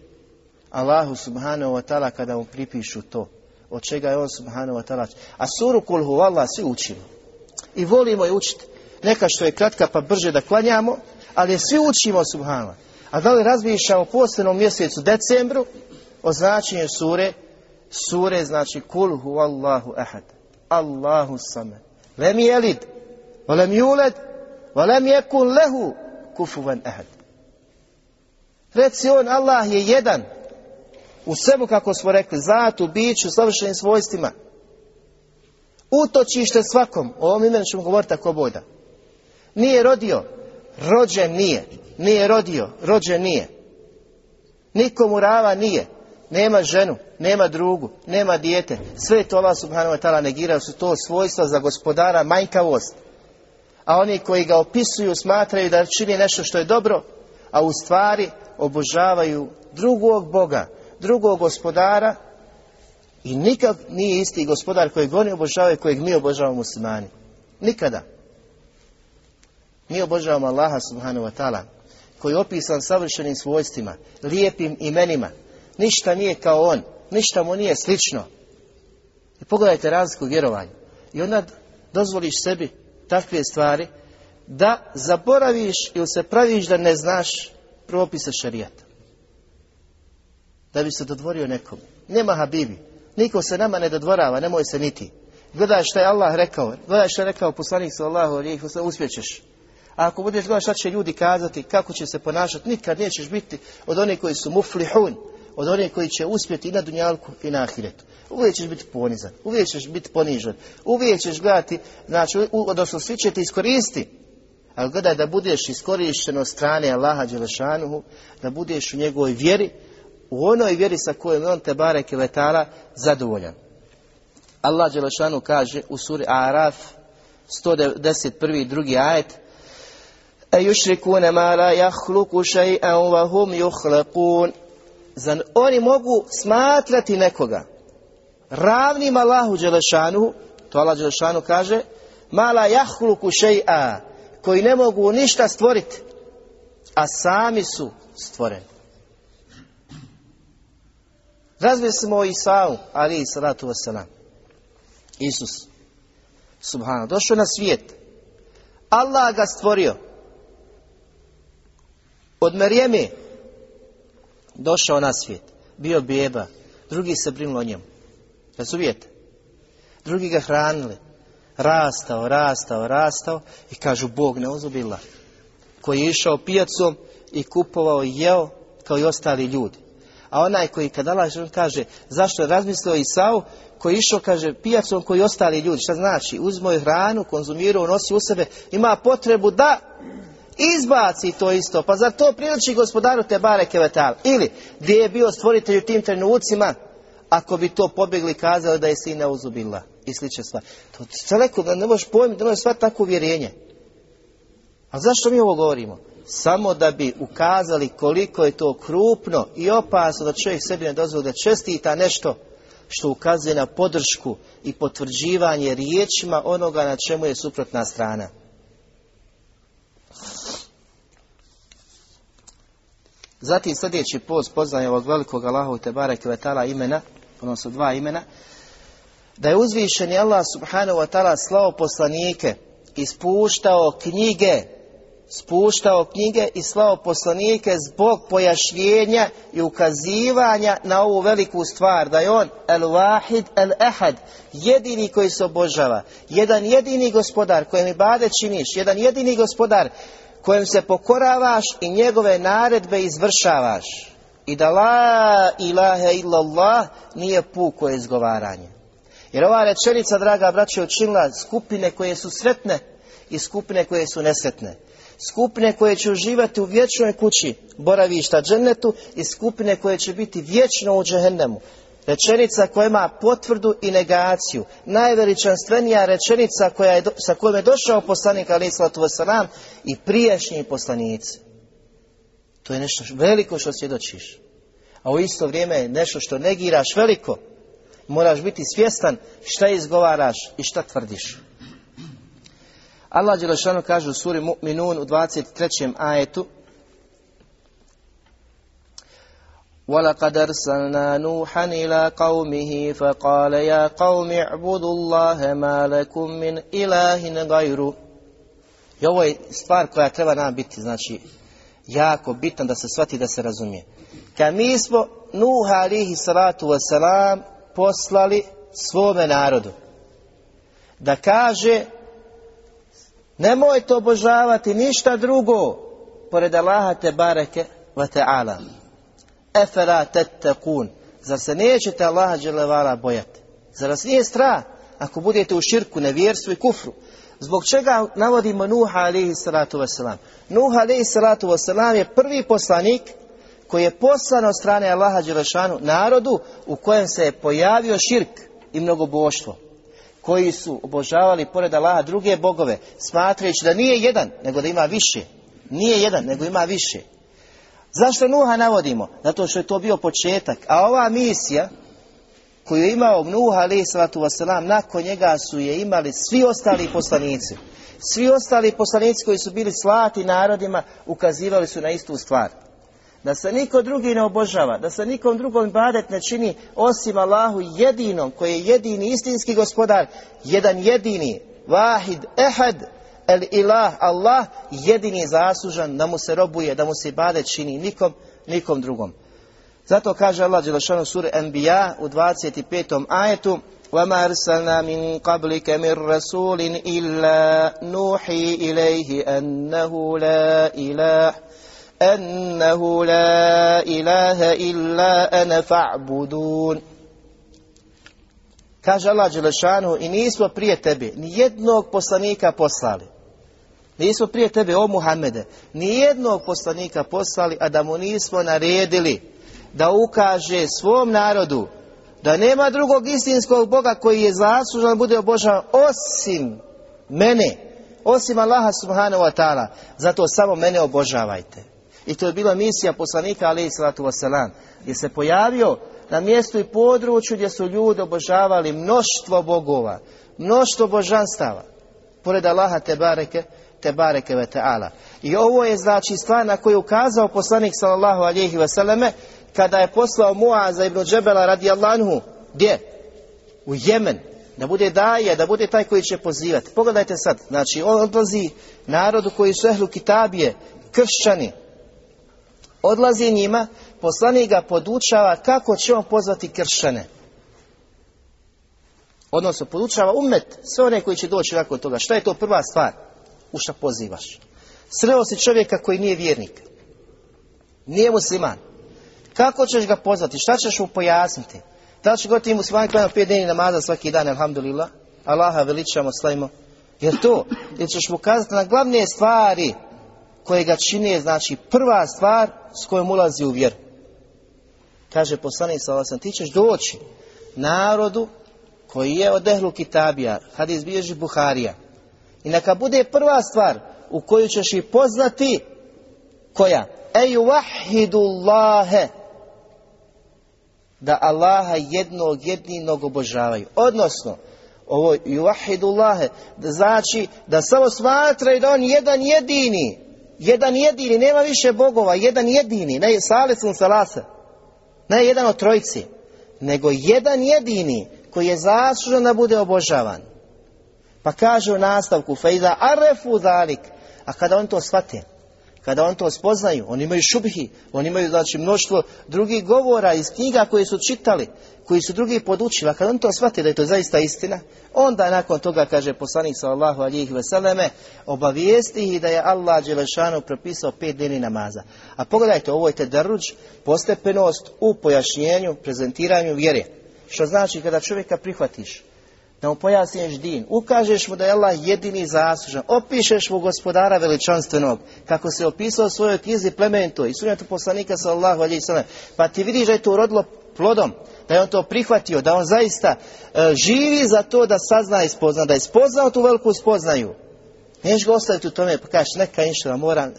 B: Allahu subhanahu wa ta'ala kada mu pripišu to. od čega je on subhanahu wa ta'ala. A suru kul hu Allah svi učimo. I volimo je učiti. Neka što je kratka pa brže da klanjamo, ali je svi učimo subhanahu. A da li razmišljamo u posebnom mjesecu decembru o značenju sure? Sure znači kul hu Allahu ahad. Allahu samad. Lem jelid, volem juled, volem jekun lehu kufuvan ahad. Reci on, Allah je jedan. U svemu, kako smo rekli, zatu, biću, savršenim svojstvima. Utočište svakom. O ovom imenu ćemo govoriti ako bojda. Nije rodio, rođen nije. Nije rodio, rođen nije. Nikomu rava nije. Nema ženu, nema drugu, nema dijete. Sve to Allah subhanahu wa ta'ala negirao su to svojstva za gospodara manjkavost. A oni koji ga opisuju smatraju da čini nešto što je dobro, a u stvari obožavaju drugog Boga, drugog gospodara i nikak nije isti gospodar kojeg oni obožavaju, kojeg mi obožavamo muslimani. Nikada. Mi obožavamo Allaha subhanahu wa ta'ala, koji je opisan savršenim svojstvima, lijepim imenima. Ništa nije kao on, ništa mu nije slično. I pogledajte razliku u vjerovanju. I onda dozvoliš sebi takve stvari da zaboraviš ili se praviš da ne znaš propise šarijata. Da bi se dodvorio nekom. Nema habibi. Niko se nama ne dodvorava, nemoj se niti. Gledaj što je Allah rekao. Gledaj što je rekao poslanik sallahu alijih, uspjećeš. A ako budeš gledati šta će ljudi kazati, kako će se ponašati, nikad nećeš biti od onih koji su muflihun, od onih koji će uspjeti i na dunjalku i na ahiretu. Uvijek ćeš biti ponizan, uvijek ćeš biti ponižan, uvijek ćeš gledati, znači, odnosno svi će te iskoristiti. Ali gledaj da budeš iskorišten od strane Allaha Đelešanuhu, da budeš u njegovoj vjeri, u onoj vjeri sa kojom on te barek i zadovoljan. Allah Đelešanu kaže u suri Araf 191. drugi ajet E yušrikune ma la jahluku še'an wa hum yuhlaqun Zar oni mogu smatrati nekoga ravnim Allahu Đelešanu, to Allah Đelešanu kaže, mala jahluku še'a, koji ne mogu ništa stvoriti, a sami su stvoreni. Razmislimo o Isau, ali i salatu wasalam. Isus, subhano, došao na svijet. Allah ga stvorio. Od Marijeme došao na svijet. Bio beba. Drugi se brinuli o njemu. Razumijete? Drugi ga hranili. Rastao, rastao, rastao i kažu Bog ne ozubila. Koji je išao pijacom i kupovao i jeo kao i ostali ljudi. A onaj koji kad Allah kaže zašto je razmislio Isau, koji je išao, kaže, pijacom koji ostali ljudi. Šta znači? Uzmo je hranu, konzumirao, nosi u sebe, ima potrebu da izbaci to isto. Pa zar to priliči gospodaru te bare? Ili gdje je bio stvoritelj u tim trenucima, ako bi to pobjegli kazali da je sine uzubila i slične stvari. To daleko, ne možeš pojmiti, da možeš sva takvo uvjerenje. A zašto mi ovo govorimo? Samo da bi ukazali koliko je to krupno i opasno da čovjek sebi ne dozvoli da čestita nešto što ukazuje na podršku i potvrđivanje riječima onoga na čemu je suprotna strana. Zatim sljedeći post poznaje ovog velikog Allahu Tebare Kvetala imena, odnosno dva imena, da je uzvišeni Allah subhanahu wa ta'ala slao poslanike, ispuštao knjige, spuštao knjige i slao poslanike zbog pojašnjenja i ukazivanja na ovu veliku stvar, da je on el-wahid el-ehad, jedini koji se obožava, jedan jedini gospodar kojem i bade činiš, jedan jedini gospodar kojem se pokoravaš i njegove naredbe izvršavaš. I da la ilaha illallah nije puko izgovaranje. Jer ova rečenica, draga braće, učinila skupine koje su sretne i skupine koje su nesretne. Skupine koje će uživati u vječnoj kući boravišta džennetu i skupine koje će biti vječno u džehennemu. Rečenica koja ima potvrdu i negaciju. Najveličanstvenija rečenica koja je, sa kojom je došao poslanik Ali Islatu i prijašnji poslanici. To je nešto veliko što svjedočiš. A u isto vrijeme je nešto što negiraš veliko. Moraš biti svjestan šta izgovaraš i šta tvrdiš. Allah Đelešanu kaže u suri Mu'minun u 23. ajetu ولقد أرسلنا نوحا إلى قومه فقال يا قوم اعبدوا الله ما لكم من إله غيره I ovo je stvar koja treba nam biti, znači, jako bitna da se shvati da se razumije. Kad mi smo Nuh alihi salatu wasalam poslali svome narodu da kaže nemojte obožavati ništa drugo pored Allaha te bareke wa ta'ala. Efera tettekun. Zar se nećete Allaha dželevala bojati? Zar vas nije strah ako budete u širku, nevjerstvu i kufru? Zbog čega navodimo Nuh alaihi salatu wasalam? Nuh alaihi salatu wasalam je prvi poslanik koji je poslan od strane Allaha Đelešanu narodu u kojem se je pojavio širk i mnogoboštvo koji su obožavali pored Allaha druge bogove, smatrajući da nije jedan, nego da ima više. Nije jedan, nego ima više. Zašto Nuha navodimo? Zato što je to bio početak. A ova misija koju je imao Nuh alaih salatu wasalam, nakon njega su je imali svi ostali poslanici. Svi ostali poslanici koji su bili slati narodima ukazivali su na istu stvar. Da se niko drugi ne obožava, da se nikom drugom badet ne čini osim Allahu jedinom, koji je jedini istinski gospodar, jedan jedini, vahid, ehad, el ilah, Allah, jedini zaslužan da mu se robuje, da mu se badet čini nikom, nikom drugom. Zato kaže Allah Đelešanu suri Anbiya u 25. ajetu وَمَا أَرْسَلْنَا مِنْ قَبْلِكَ مِنْ رَسُولٍ إِلَّا نُوحِي إِلَيْهِ أَنَّهُ لَا إِلَهَ أَنَّهُ لَا إِلَهَ إِلَّا أَنَا فَاعْبُدُونَ Kaže Allah Đelešanu i nismo prije tebe ni jednog poslanika poslali. Nismo prije tebe, o Muhammede, ni jednog poslanika poslali, a da mu nismo naredili da ukaže svom narodu da nema drugog istinskog Boga koji je zaslužan bude obožavan osim mene, osim Allaha subhanahu wa ta'ala. Zato samo mene obožavajte. I to je bila misija poslanika alaihi salatu wasalam, gdje se pojavio na mjestu i području gdje su ljudi obožavali mnoštvo bogova, mnoštvo božanstava, pored Allaha te bareke, te bareke ve ta'ala. I ovo je znači stvar na koju ukazao poslanik sallallahu alaihi wasallame, kada je poslao Muaza ibn Džebela radijallahu anhu, gdje? U Jemen, da bude daje, da bude taj koji će pozivati. Pogledajte sad, znači on odlazi narodu koji su ehlu kitabije, kršćani, odlazi njima, poslanik ga podučava kako će on pozvati kršćane. Odnosno, podučava umet, sve one koji će doći nakon toga. Šta je to prva stvar? U šta pozivaš? Sreo si čovjeka koji nije vjernik. Nije musliman. Kako ćeš ga pozvati? Šta ćeš mu pojasniti? Da li će god ti muslimani klanjati pet dnevni namaza svaki dan, alhamdulillah? Allaha veličamo, slavimo. Jer to, jer ćeš mu kazati na glavne stvari koje ga čine, znači prva stvar s kojom ulazi u vjeru. Kaže poslanik sa ti ćeš doći narodu koji je od ehlu kitabija, kad izbježi Buharija. I neka bude prva stvar u koju ćeš i poznati koja? Ej vahidullahe da Allaha jednog jedinog obožavaju. Odnosno, ovo juvahidullahe, znači da samo smatraju da on jedan jedini, jedan jedini, nema više bogova, jedan jedini, ne salisun salasa, ne jedan od trojici, nego jedan jedini koji je zaslužen da bude obožavan. Pa kaže u nastavku, fejza arefu zalik, a kada on to shvate, kada on to spoznaju, oni imaju šubhi, oni imaju znači mnoštvo drugih govora iz knjiga koje su čitali, koji su drugi podučili, a kada on to shvati da je to zaista istina, onda nakon toga kaže poslanik sallallahu alihi veseleme, obavijesti ih da je Allah Đelešanu propisao pet dnevni namaza. A pogledajte, ovo je te drđ, postepenost u pojašnjenju, prezentiranju vjere. Što znači kada čovjeka prihvatiš, da mu pojasniš din, ukažeš mu da je Allah jedini zaslužan, opišeš mu gospodara veličanstvenog, kako se opisao u svojoj knjizi plemento i sunetu poslanika sallallahu alaihi sallam, pa ti vidiš da je to urodilo plodom, da je on to prihvatio, da on zaista e, živi za to da sazna i spozna, da je spoznao tu veliku spoznaju. Neš ga ostaviti u tome, pa kažeš neka inšala, mora,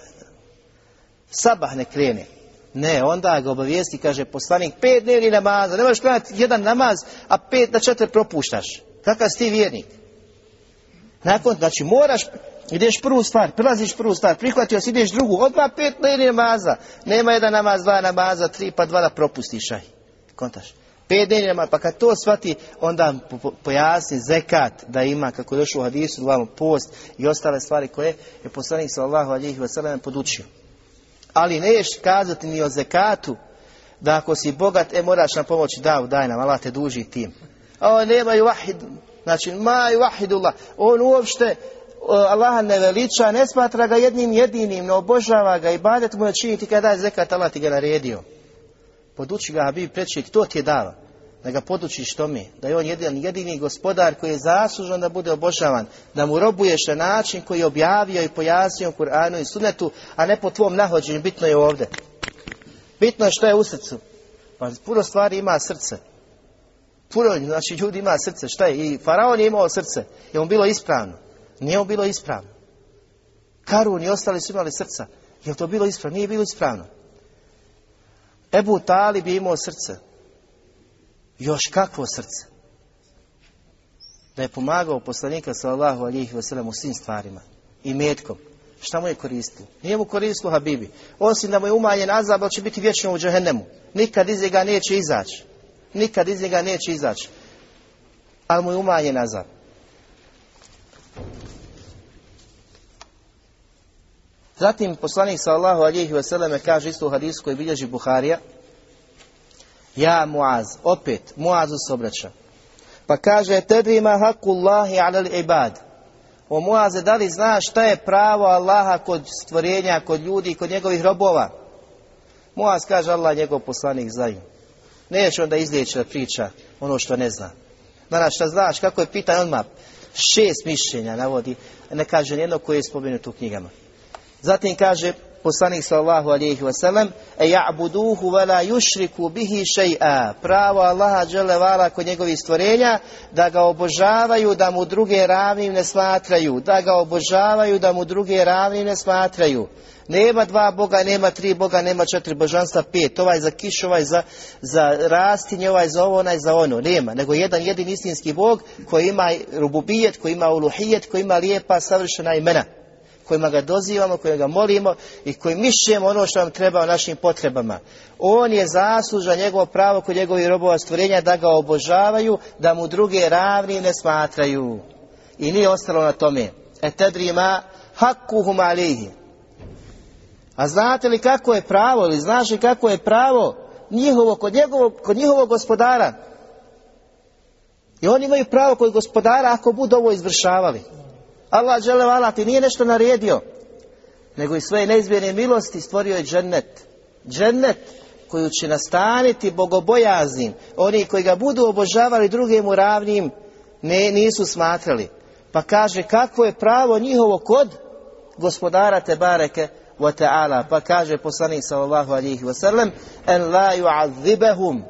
B: sabah ne krene. Ne, onda ga obavijesti, kaže poslanik, pet dnevni namaza, ne možeš jedan namaz, a pet na četiri propuštaš. Kakav si ti vjernik? Nakon, znači moraš Ideš prvu stvar, prilaziš prvu stvar, prihvatio si, ideš drugu, odmah pet dnevni namaza. Nema jedan namaz, dva namaza, tri, pa dva da propustiš, aj. Kontaš. Pet namaz, pa kad to shvati, onda pojasni zekat da ima, kako je došlo u hadisu, glavno post i ostale stvari koje je poslanik sallallahu alihi wasallam podučio. Ali neš kazati ni o zekatu, da ako si bogat, e moraš nam pomoći, da, daj nam, Allah duži tim. A nemaju vahid, znači, maju vahidullah. On uopšte Allaha ne veliča, ne smatra ga jednim jedinim, ne obožava ga i badet mu je činiti kada je zekat, Allah ti ga naredio. Poduči ga Habib prečiti, to ti je dava. Da ga podučiš tome, da je on jedan jedini gospodar koji je zaslužan da bude obožavan, da mu robuješ na način koji je objavio i pojasnio Kur'anu i sunetu, a ne po tvom nahođenju, bitno je ovdje. Bitno je što je u srcu. Pa puno stvari ima srce. Puno, znači ljudi ima srce. Šta je? I faraon je imao srce. Je mu bilo ispravno? Nije mu bilo ispravno. Karun i ostali su imali srca. Je to bilo ispravno? Nije bilo ispravno. Ebu Talib je imao srce. Još kakvo srce. Da je pomagao poslanika sallallahu alihi wasallam u svim stvarima. I metkom. Šta mu je koristilo? Nije mu koristilo Habibi. Osim da mu je umanjen azab, će biti vječno u džahennemu. Nikad iz njega neće izaći. Nikad iz njega neće izaći. Ali mu je umanjen azab. Zatim poslanik sallahu alihi vseleme kaže isto u hadisu koji bilježi Buharija Ja Muaz, opet Muazu se obraća. Pa kaže tedrima hakullahi alal ibad. O Muaze, da li znaš šta je pravo Allaha kod stvorenja, kod ljudi, kod njegovih robova? Muaz kaže Allah njegov poslanik znaju. Neće onda izlijeći da priča ono što ne zna. Danas šta znaš, kako je pitan odmah, šest mišljenja navodi, ne kaže nijedno koje je spomenuto u knjigama. Zatim kaže poslanik sallallahu alejhi ve sellem e ya'buduhu wa la yushriku bihi shay'a. Pravo Allaha dželle vala kod njegovih stvorenja da ga obožavaju da mu druge ravnim ne smatraju. Da ga obožavaju da mu druge ravnim ne smatraju. Nema dva boga, nema tri boga, nema četiri božanstva, pet. Ovaj za kiš, ovaj za, za rastinje, ovaj za ovo, onaj za ono. Nema, nego jedan jedin istinski bog koji ima rububijet, koji ima uluhijet, koji ima lijepa, savršena imena kojima ga dozivamo, kojima ga molimo i koji mišljemo ono što nam treba o našim potrebama. On je zaslužan njegovo pravo kod njegovih robova stvorenja da ga obožavaju, da mu druge ravni ne smatraju. I nije ostalo na tome. E tedrima hakkuhum alihi. A znate li kako je pravo, ili znaš li kako je pravo njihovo, kod, njegovog, kod njihovog gospodara? I oni imaju pravo kod gospodara ako budu ovo izvršavali. Allah dželevala ti nije nešto naredio, nego i svoje neizmjerne milosti stvorio je džennet. Džennet koju će nastaniti bogobojaznim. Oni koji ga budu obožavali drugim u ravnim ne, nisu smatrali. Pa kaže kakvo je pravo njihovo kod gospodara te bareke wa ta'ala. Pa kaže poslanik sallallahu alihi wasallam en la yu'adzibahum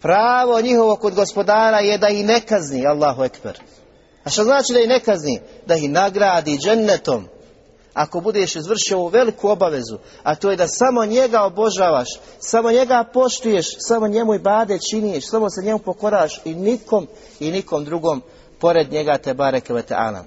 B: Pravo njihovo kod gospodara je da i ne kazni Allahu ekber. A što znači da ih ne kazni? Da ih nagradi džennetom. Ako budeš izvršio ovu veliku obavezu, a to je da samo njega obožavaš, samo njega poštuješ, samo njemu i bade činiš, samo se njemu pokoraš i nikom i nikom drugom pored njega te bareke ve ta'ala.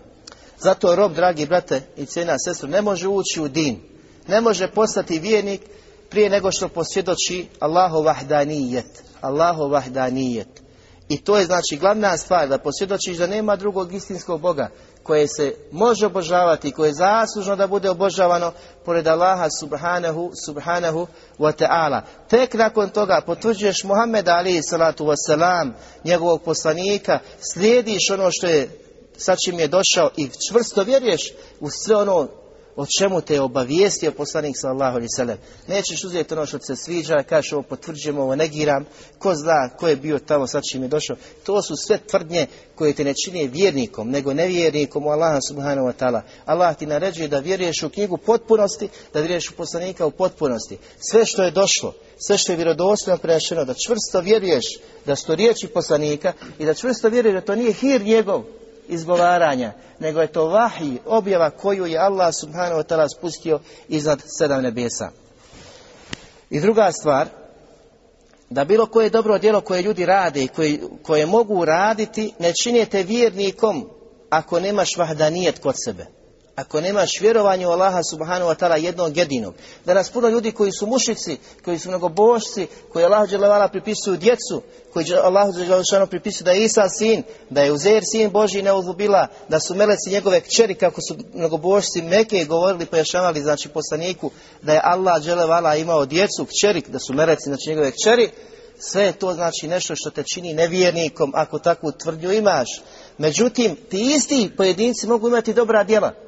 B: Zato rob, dragi brate i cijena sestru, ne može ući u din. Ne može postati vjernik prije nego što posvjedoči Allahu vahdanijet. Allahu vahdanijet. I to je znači glavna stvar, da posvjedočiš da nema drugog istinskog Boga koje se može obožavati, koje je zaslužno da bude obožavano pored Allaha subhanahu, subhanahu wa ta'ala. Tek nakon toga potvrđuješ Muhammeda alaihi salatu wasalam, njegovog poslanika, slijediš ono što je sa čim je došao i čvrsto vjeruješ u sve ono o čemu te je obavijestio poslanik sallallahu alejhi ve sellem. Nećeš uzeti ono što se sviđa, kažeš ovo potvrđujemo, ovo negiram. Ko zna ko je bio tamo sad čim je došao. To su sve tvrdnje koje te ne čine vjernikom, nego nevjernikom u Allaha subhanahu wa ta'ala. Allah ti naređuje da vjeruješ u knjigu potpunosti, da vjeruješ u poslanika u potpunosti. Sve što je došlo, sve što je vjerodostojno prenešeno, da čvrsto vjeruješ da su to riječi poslanika i da čvrsto vjeruješ da to nije hir njegov, izgovaranja, nego je to vahij, objava koju je Allah subhanahu wa ta'ala spustio iznad sedam nebesa. I druga stvar, da bilo koje dobro djelo koje ljudi rade i koje, koje mogu raditi, ne činjete vjernikom ako nemaš vahdanijet kod sebe. Ako nemaš vjerovanje u Allaha subhanahu wa ta'ala jednog jedinog. Danas puno ljudi koji su mušici, koji su mnogobošci, koji Allah dželevala pripisuju djecu, koji Allah dželevala pripisuju da je Isa sin, da je Uzer sin Boži neuzubila, da su meleci njegove kćeri, kako su mnogobošci Meke govorili, pojašavali, znači poslaniku, da je Allah dželevala imao djecu, kćeri, da su meleci, znači njegove kćeri, sve je to znači nešto što te čini nevjernikom ako takvu tvrdnju imaš. Međutim, ti isti pojedinci mogu imati dobra djela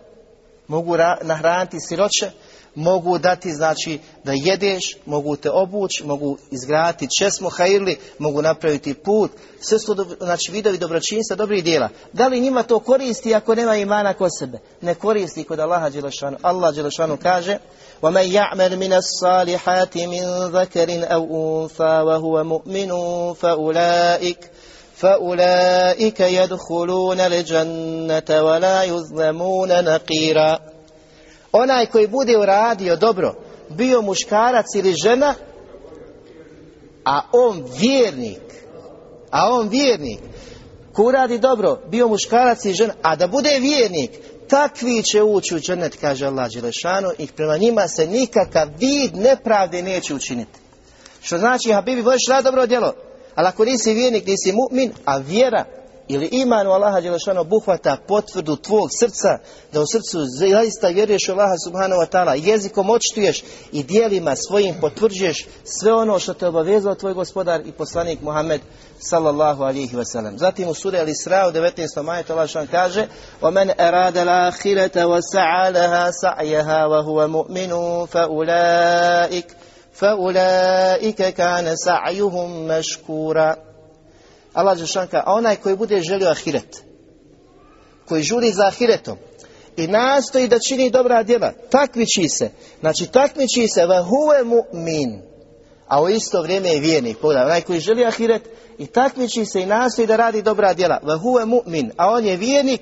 B: mogu nahraniti siroće, mogu dati znači da jedeš, mogu te obući, mogu izgraditi česmo hajrli, mogu napraviti put, sve su znači vidovi dobročinstva, dobrih djela. Da li njima to koristi ako nema imana kod sebe? Ne koristi kod Allaha Đelešanu. Allah Đelešanu kaže وَمَنْ يَعْمَلْ مِنَ الصَّالِحَاتِ مِنْ ذَكَرٍ أَوْ أُنْثَى وَهُوَ مُؤْمِنٌ فَأُولَئِكَ فأولئك يدخلون الجنة ولا يظلمون نقيرا Onaj koji bude uradio dobro, bio muškarac ili žena, a on vjernik, a on vjernik, ko uradi dobro, bio muškarac i žena, a da bude vjernik, takvi će ući u džennet, kaže Allah Đelešanu, i prema njima se nikakav vid nepravde neće učiniti. Što znači, Habibi, voliš rad dobro djelo, ali ako nisi vjernik, nisi mu'min, a vjera ili iman u Allaha Đelešanu obuhvata potvrdu tvog srca, da u srcu zaista vjeruješ u Allaha Subhanahu Wa Ta'ala, jezikom očituješ i dijelima svojim potvrđuješ sve ono što te obavezao tvoj gospodar i poslanik Muhammed sallallahu alihi wasallam. Zatim u suri Al-Isra u 19. majetu Allah što kaže وَمَنْ أَرَادَ الْآخِرَةَ وَسَعَى لَهَا سَعْيَهَا وَهُوَ مُؤْمِنٌ فَأُولَٰئِكَ فَأُولَٰئِكَ كَانَ سَعْيُهُمْ مَشْكُورًا Allah Žešanka, a onaj koji bude želio ahiret, koji žuri za ahiretom i nastoji da čini dobra djela, takmiči se, znači takmiči se, vahuve mu'min, a u isto vrijeme je vjernik, pogledaj, onaj koji želi ahiret i takmiči se i nastoji da radi dobra djela, vahuve mu'min, a on je vjernik,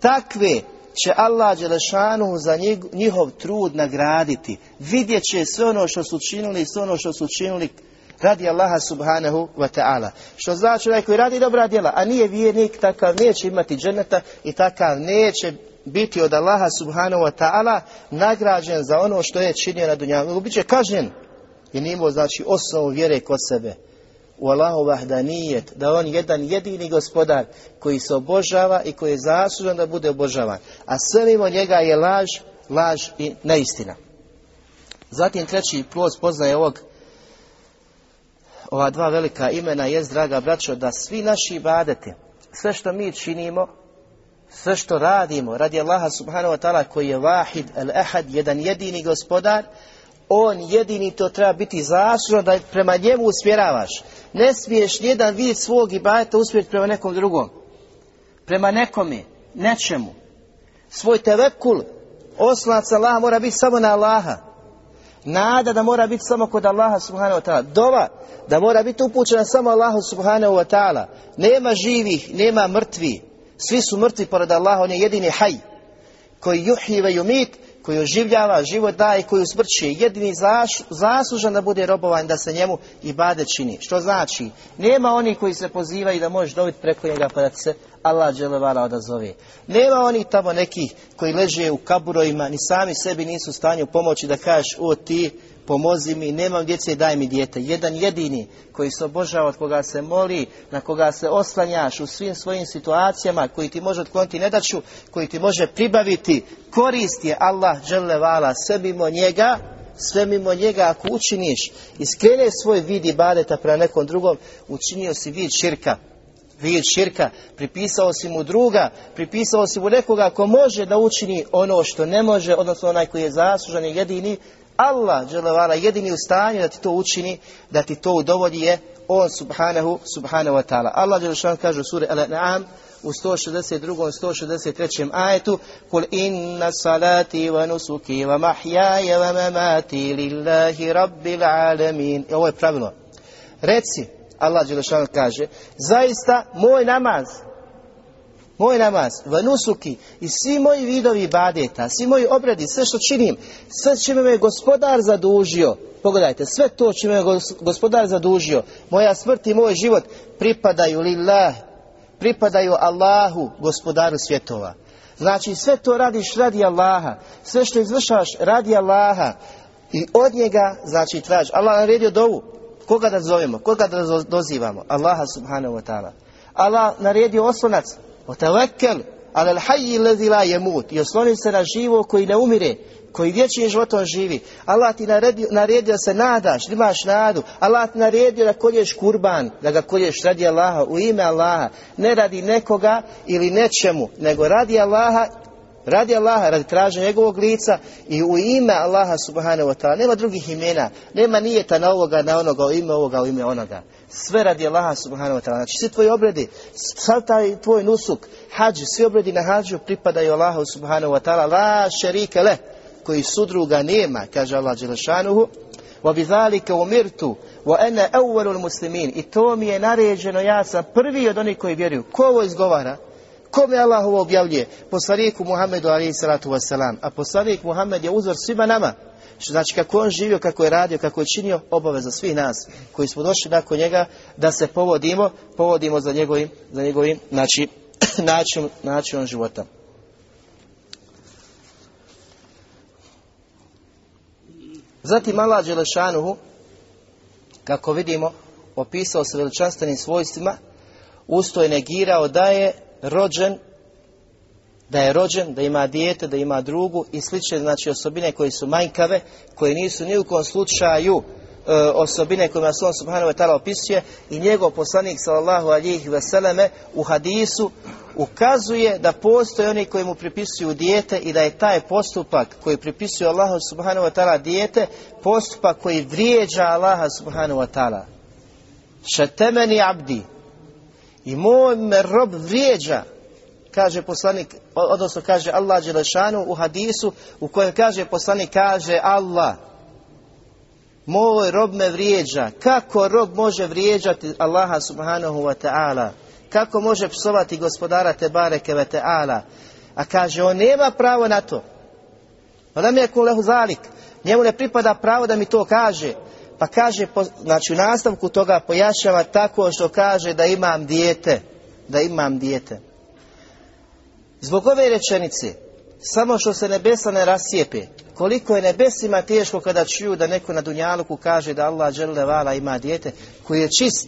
B: takve će Allah Đelešanu za njihov trud nagraditi. Vidjet će sve ono što su činili, sve ono što su činili radi Allaha subhanahu wa ta'ala. Što znači onaj koji radi dobra djela, a nije vjernik, takav neće imati dženeta i takav neće biti od Allaha subhanahu wa ta'ala nagrađen za ono što je činio na dunjavu. Biće kažnjen i nimo znači osnovu vjere kod sebe u Allahu vahdanijet, da on jedan jedini gospodar koji se obožava i koji je zaslužan da bude obožavan. A sve mimo njega je laž, laž i neistina. Zatim treći plus poznaje ovog ova dva velika imena jest, draga braćo, da svi naši ibadeti, sve što mi činimo, sve što radimo radi Allaha subhanahu wa ta'ala koji je vahid, al-ahad, jedan jedini gospodar, on jedini to treba biti zaslužno da prema njemu usmjeravaš. Ne smiješ nijedan vid svog ibadeta usmjeriti prema nekom drugom. Prema nekome, nečemu. Svoj tevekul, osnac Allaha mora biti samo na Allaha. Nada da mora biti samo kod Allaha subhanahu wa ta'ala. Dova da mora biti upućena samo Allahu subhanahu wa ta'ala. Nema živih, nema mrtvi. Svi su mrtvi pored Allaha, on je jedini haj. Koji juhjive jumit, koji oživljava, život daje, koji usmrće, jedini zaslužan da bude robovan, da se njemu i bade čini. Što znači, nema oni koji se pozivaju da možeš dobiti preko njega pa da se Allah dželevala odazove. Nema oni tamo nekih koji leže u kaburojima, ni sami sebi nisu u stanju pomoći da kažeš, o ti, pomozi mi, nemam djece, daj mi dijete. Jedan jedini koji se obožava, od koga se moli, na koga se oslanjaš u svim svojim situacijama, koji ti može otkloniti nedaću, koji ti može pribaviti korist je Allah dželevala sve mimo njega, sve mimo njega ako učiniš i svoj vid i badeta prema nekom drugom, učinio si vid širka. Vid širka, pripisao si mu druga, pripisao si mu nekoga ko može da učini ono što ne može, odnosno onaj koji je zaslužan i jedini, Allah dželevala jedini u stanju da ti to učini, da ti to udovolji je on subhanahu, subhanahu wa ta'ala. Allah dželevala kaže u suri Al-An'am u 162. 163. ajetu Kul inna salati wa nusuki wa mahjaja wa mamati lillahi rabbil alamin. I ovo je pravilo. Reci, Allah Đelešanu kaže, zaista moj namaz, moj namaz, vanusuki i svi moji vidovi badeta, svi moji obredi, sve što činim, sve čime me gospodar zadužio, pogledajte, sve to čime me gospodar zadužio, moja smrt i moj život pripadaju lillah, pripadaju Allahu, gospodaru svjetova. Znači sve to radiš radi Allaha, sve što izvršavaš radi Allaha i od njega znači traži. Allah naredio dovu, koga da zovemo, koga da dozivamo? Allaha subhanahu wa ta'ala. Allah naredio oslonac, otavekkel, ali al lezi la jemut, i osloni se na živo koji ne umire, koji vječnim životom živi. Allah ti naredio, naredio se nadaš, da imaš nadu. Allah ti naredio da kolješ kurban, da ga kolješ radi Allaha, u ime Allaha. Ne radi nekoga ili nečemu, nego radi Allaha Radi Allaha, radi traženja njegovog lica i u ime Allaha subhanahu wa ta'ala. Nema drugih imena, nema nijeta na ovoga, na onoga, u ime ovoga, u ime onoga. Sve radi Allaha subhanahu wa ta'ala. Znači svi tvoji obredi, sav taj tvoj nusuk, hađi, svi obredi na hađu pripadaju Allahu subhanahu wa ta'ala. La šerike le koji sudruga nema, kaže Allah Đelešanuhu, وَبِذَلِكَ umirtu wa ana awwalul muslimin i to mi je naređeno ja sam prvi od onih koji vjeruju ko ovo izgovara Kome Allah ovo objavljuje? Poslaniku Muhammedu alaihi salatu wasalam a poslanik Muhammed je uzor svima nama. Znači kako on živio, kako je radio, kako je činio obaveza svih nas koji smo došli nakon njega da se povodimo, povodimo za njegovim, za njegovim znači, način, načinom života. Zatim Allah Đelešanuhu, kako vidimo, opisao se veličanstvenim svojstvima, usto je negirao da je rođen, da je rođen, da ima dijete, da ima drugu i slične znači osobine koje su manjkave, koje nisu ni u kom slučaju e, osobine kojima se on subhanahu wa ta'ala opisuje i njegov poslanik sallallahu alihi veseleme u hadisu ukazuje da postoje oni koji mu pripisuju dijete i da je taj postupak koji pripisuje Allahu subhanahu wa ta'ala dijete postupak koji vrijeđa Allaha subhanahu wa ta'ala. Šetemeni abdi i moj me rob vrijeđa kaže poslanik, odnosno kaže Allah Đelešanu u hadisu u kojem kaže poslanik, kaže Allah moj rob me vrijeđa. Kako rob može vrijeđati Allaha subhanahu wa ta'ala? Kako može psovati gospodara te bareke ve ta'ala? A kaže, on nema pravo na to. Mi je kulehu zalik. Njemu ne pripada pravo da mi to kaže. Pa kaže, znači u nastavku toga pojašnjava tako što kaže da imam dijete. Da imam dijete. Zbog ove rečenice, samo što se nebesa ne rascijepe, koliko je nebesima teško kada čuju da neko na Dunjaluku kaže da Allah vala ima dijete, koji je čist,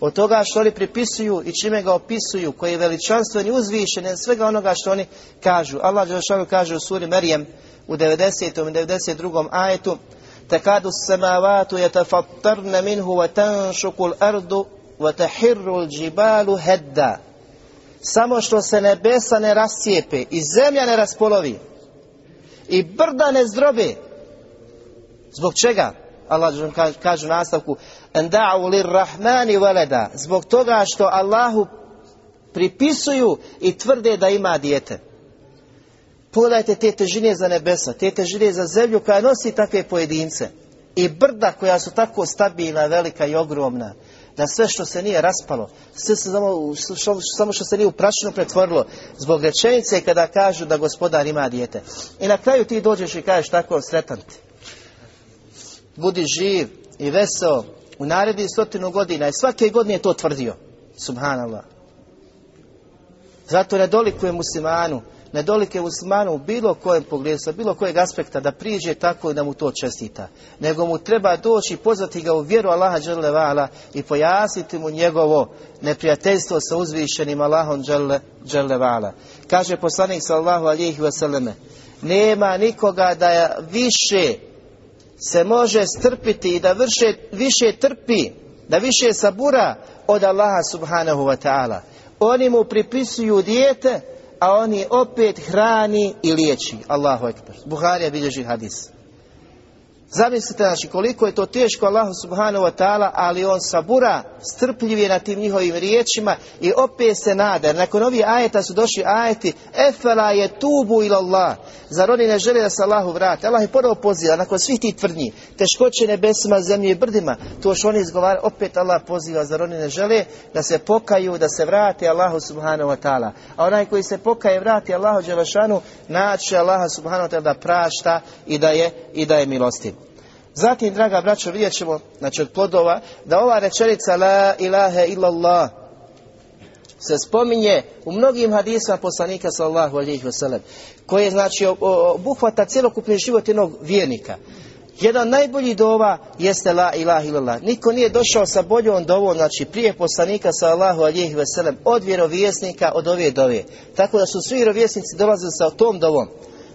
B: od toga što oni pripisuju i čime ga opisuju, koji je veličanstven i uzvišen, svega onoga što oni kažu. Allah Đelešanu kaže u suri Merijem u 90. i 92. ajetu samavatu yatafattarna minhu wa tahirru džibalu hedda samo što se nebesa ne rascijepe i zemlja ne raspolovi i brda ne zdrobe. Zbog čega? Allah kaže u nastavku enda'u rahmani veleda zbog toga što Allahu pripisuju i tvrde da ima dijete pogledajte te težine za nebesa te težine za zemlju koja nosi takve pojedince i brda koja su tako stabilna, velika i ogromna da sve što se nije raspalo, sve se samo, samo što se nije u prašinu pretvorilo, zbog rečenice kada kažu da gospodar ima dijete. I na kraju ti dođeš i kažeš tako sretan ti. Budi živ i veseo u narednih stotinu godina i svake godine je to tvrdio. Subhanallah. Zato ne dolikuje muslimanu nedolike muslimanu u bilo kojem pogledu, sa bilo kojeg aspekta da priđe tako i da mu to čestita. Nego mu treba doći i pozvati ga u vjeru Allaha dželle i pojasniti mu njegovo neprijateljstvo sa uzvišenim Allahom dželle vala. Kaže poslanik sallallahu alejhi ve selleme: Nema nikoga da više se može strpiti i da vrše, više trpi, da više sabura od Allaha subhanahu wa ta'ala. Oni mu pripisuju dijete a on je opet hrani i liječi. Allahu ekber. Buharija bilježi hadis. Zamislite znači koliko je to teško Allahu subhanahu wa ta'ala, ali on sabura, strpljiv je na tim njihovim riječima i opet se nada. Nakon ovih ajeta su došli ajeti, efela je tubu ila Allah. Zar oni ne žele da se Allahu vrate? Allah je ponovo poziva, nakon svih tih tvrdnji, teškoće nebesima, zemlji i brdima, to što oni izgovara, opet Allah poziva, zar oni ne žele da se pokaju, da se vrate Allahu subhanahu wa ta'ala. A onaj koji se pokaje, vrati Allahu Đelešanu, naće Allaha subhanahu wa ta'ala da prašta i da je, i da je milostiv. Zatim, draga braćo, vidjet ćemo, znači od plodova, da ova rečenica La ilaha illallah se spominje u mnogim hadisama poslanika sallallahu alejhi ve sellem koje znači obuhvata cjelokupni život jednog vjernika. Jedan od najboljih dova jeste la ilaha illallah. Niko nije došao sa boljom dovom, znači prije poslanika sallallahu alejhi ve sellem od vjerovjesnika od ove dove. Tako da su svi vjerovjesnici dolazili sa tom dovom.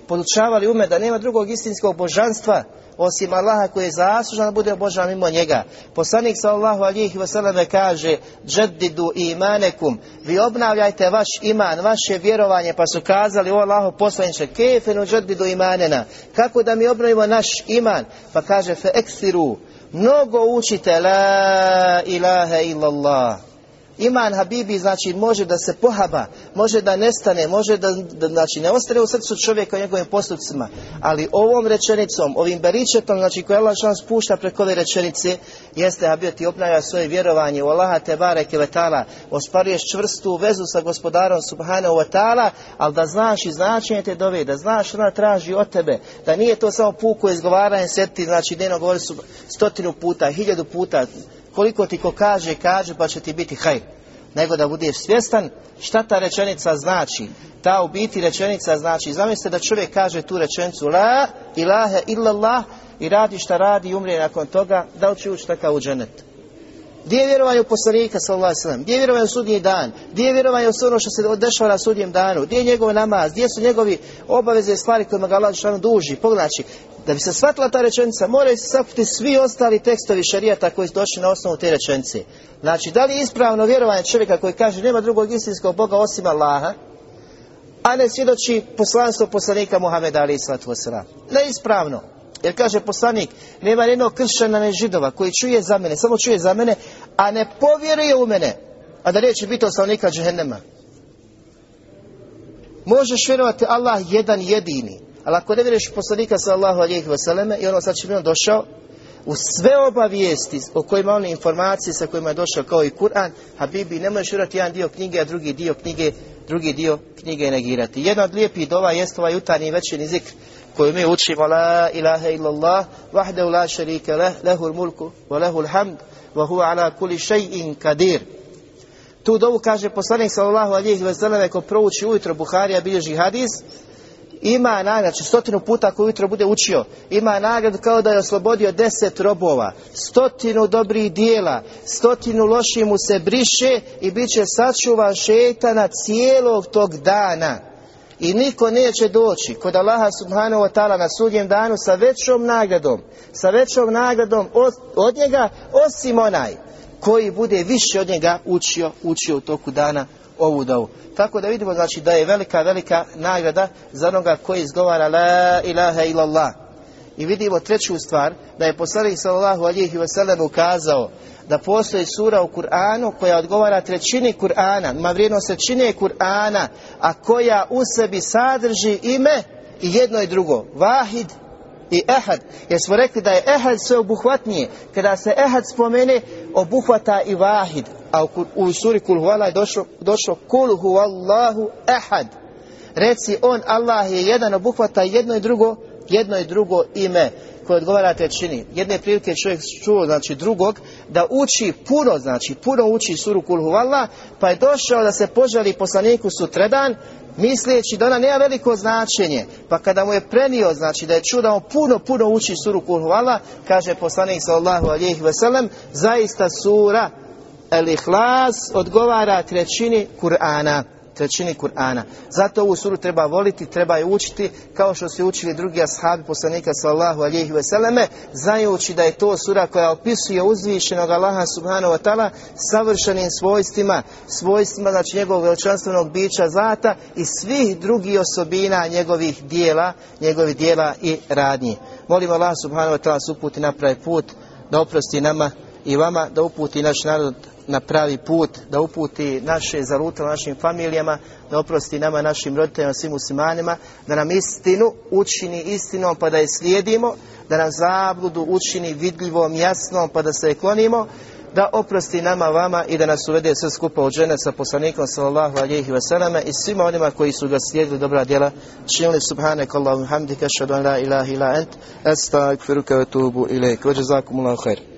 B: Podučavali ume da nema drugog istinskog božanstva osim Allaha koji je zaslužan da bude obožavan mimo njega. Poslanik sallallahu alihi wasallam kaže džeddidu imanekum. Vi obnavljajte vaš iman, vaše vjerovanje pa su kazali o Allahu poslaniče kefenu džeddidu imanena. Kako da mi obnovimo naš iman? Pa kaže fe eksiru. Mnogo učite la ilaha illallah Iman Habibi znači može da se pohaba, može da nestane, može da, da znači ne ostane u srcu čovjeka u njegovim postupcima, ali ovom rečenicom, ovim beričetom, znači koje Allah šan spušta preko ove rečenice, jeste Habib ti svoje vjerovanje u Allaha te bareke vetala, osparuješ čvrstu vezu sa gospodarom wa ta'ala, ali da znaš i značenje te dove, da znaš ona traži od tebe, da nije to samo puko izgovaranje seti, znači dnevno govori su stotinu puta, hiljadu puta, koliko ti ko kaže, kaže pa će ti biti hajr. Nego da budeš svjestan šta ta rečenica znači. Ta u biti rečenica znači, zamislite da čovjek kaže tu rečenicu La ilahe illallah i radi šta radi i umrije nakon toga, da li će ući takav u dženet? Gdje je vjerovanje u poslanika sallallahu alejhi Gdje je vjerovanje u sudnji dan? Gdje je vjerovanje u sve ono što se dešava na sudnjem danu? Gdje je njegov namaz? Gdje su njegovi obaveze i stvari kojima ga Allah duži? Pogledajte, da bi se shvatila ta rečenica, moraju se shvatiti svi ostali tekstovi šarijata koji su došli na osnovu te rečenice. Znači, da li je ispravno vjerovanje čovjeka koji kaže nema drugog istinskog Boga osim Allaha, a ne svjedoči poslanstvo poslanika Muhameda ali. Neispravno. Jer kaže poslanik, nema jednog kršćana ne židova koji čuje za mene, samo čuje za mene, a ne povjeruje u mene, a da neće biti osnovnika džehennema. Možeš vjerovati Allah jedan jedini, ali ako ne vjeruješ poslanika sallahu alijih vseleme i ono sad će on došao, u sve obavijesti o kojima one informacije sa kojima je došao kao i Kur'an, Habibi, ne možeš vjerovati jedan dio knjige, a drugi dio knjige, drugi dio knjige negirati. Jedna od lijepih dova jest ovaj jutarnji večerni zikr koju mi učimo la ilaha illallah wahdahu la sharika lah lahul mulku wa lahul hamd wa huwa ala kulli shay'in kadir tu dovu kaže poslanik sallallahu alejhi ve selleme ko prouči ujutro Buharija bilježi hadis ima nagradu, znači stotinu puta koju ujutro bude učio, ima nagradu kao da je oslobodio deset robova, stotinu dobrih dijela, stotinu loših mu se briše i bit će sačuvan šetana cijelog tog dana. I niko neće doći kod Allaha subhanahu wa ta'ala na sudjem danu sa većom nagradom, sa većom nagradom od, od njega, osim onaj koji bude više od njega učio, učio u toku dana ovu dovu. Tako da vidimo znači da je velika, velika nagrada za onoga koji izgovara la ilaha illallah. I vidimo treću stvar, da je poslanik sallallahu alihi wasallam ukazao da postoji sura u Kur'anu koja odgovara trećini Kur'ana, ima vrijednost trećine Kur'ana, a koja u sebi sadrži ime i jedno i drugo. Vahid i ehad. Jer smo rekli da je ehad sve obuhvatnije. Kada se ehad spomene, obuhvata i vahid. A u, u suri kul huvala je došlo, došlo kul huvallahu ehad. Reci on, Allah je jedan, obuhvata jedno i drugo, jedno i drugo ime koje odgovara trećini. Jedne prilike čovjek čuo, znači drugog, da uči puno, znači puno uči suru kul huvala, pa je došao da se požali poslaniku sutredan, misleći da ona nema veliko značenje, pa kada mu je prenio, znači da je čuo da on puno, puno uči suru Kulhuvala, kaže poslanik sallahu alijih veselem, zaista sura El-Ihlas odgovara trećini Kur'ana trećini Kur'ana. Zato ovu suru treba voliti, treba je učiti kao što su učili drugi ashabi poslanika sallahu alihi veseleme, znajući da je to sura koja opisuje uzvišenog Allaha subhanahu wa ta'ala savršenim svojstvima, svojstvima znači njegovog veličanstvenog bića zata i svih drugih osobina njegovih dijela, njegovih dijela i radnji. Molim Allah subhanahu wa ta'ala uputi na pravi put, da oprosti nama i vama, da uputi naš narod na pravi put, da uputi naše zalutale našim familijama, da oprosti nama, našim roditeljima, svim muslimanima, da nam istinu učini istinom pa da je slijedimo, da nam zabludu učini vidljivom, jasnom pa da se je klonimo, da oprosti nama, vama i da nas uvede sve skupa od žene sa poslanikom sallallahu alihi wasallam i svima onima koji su ga slijedili dobra djela. Činili subhanak Allahum hamdika, šadu an la ilaha ila ent, astagfiruka wa tubu ilaik. Vađe zakumullahu khair.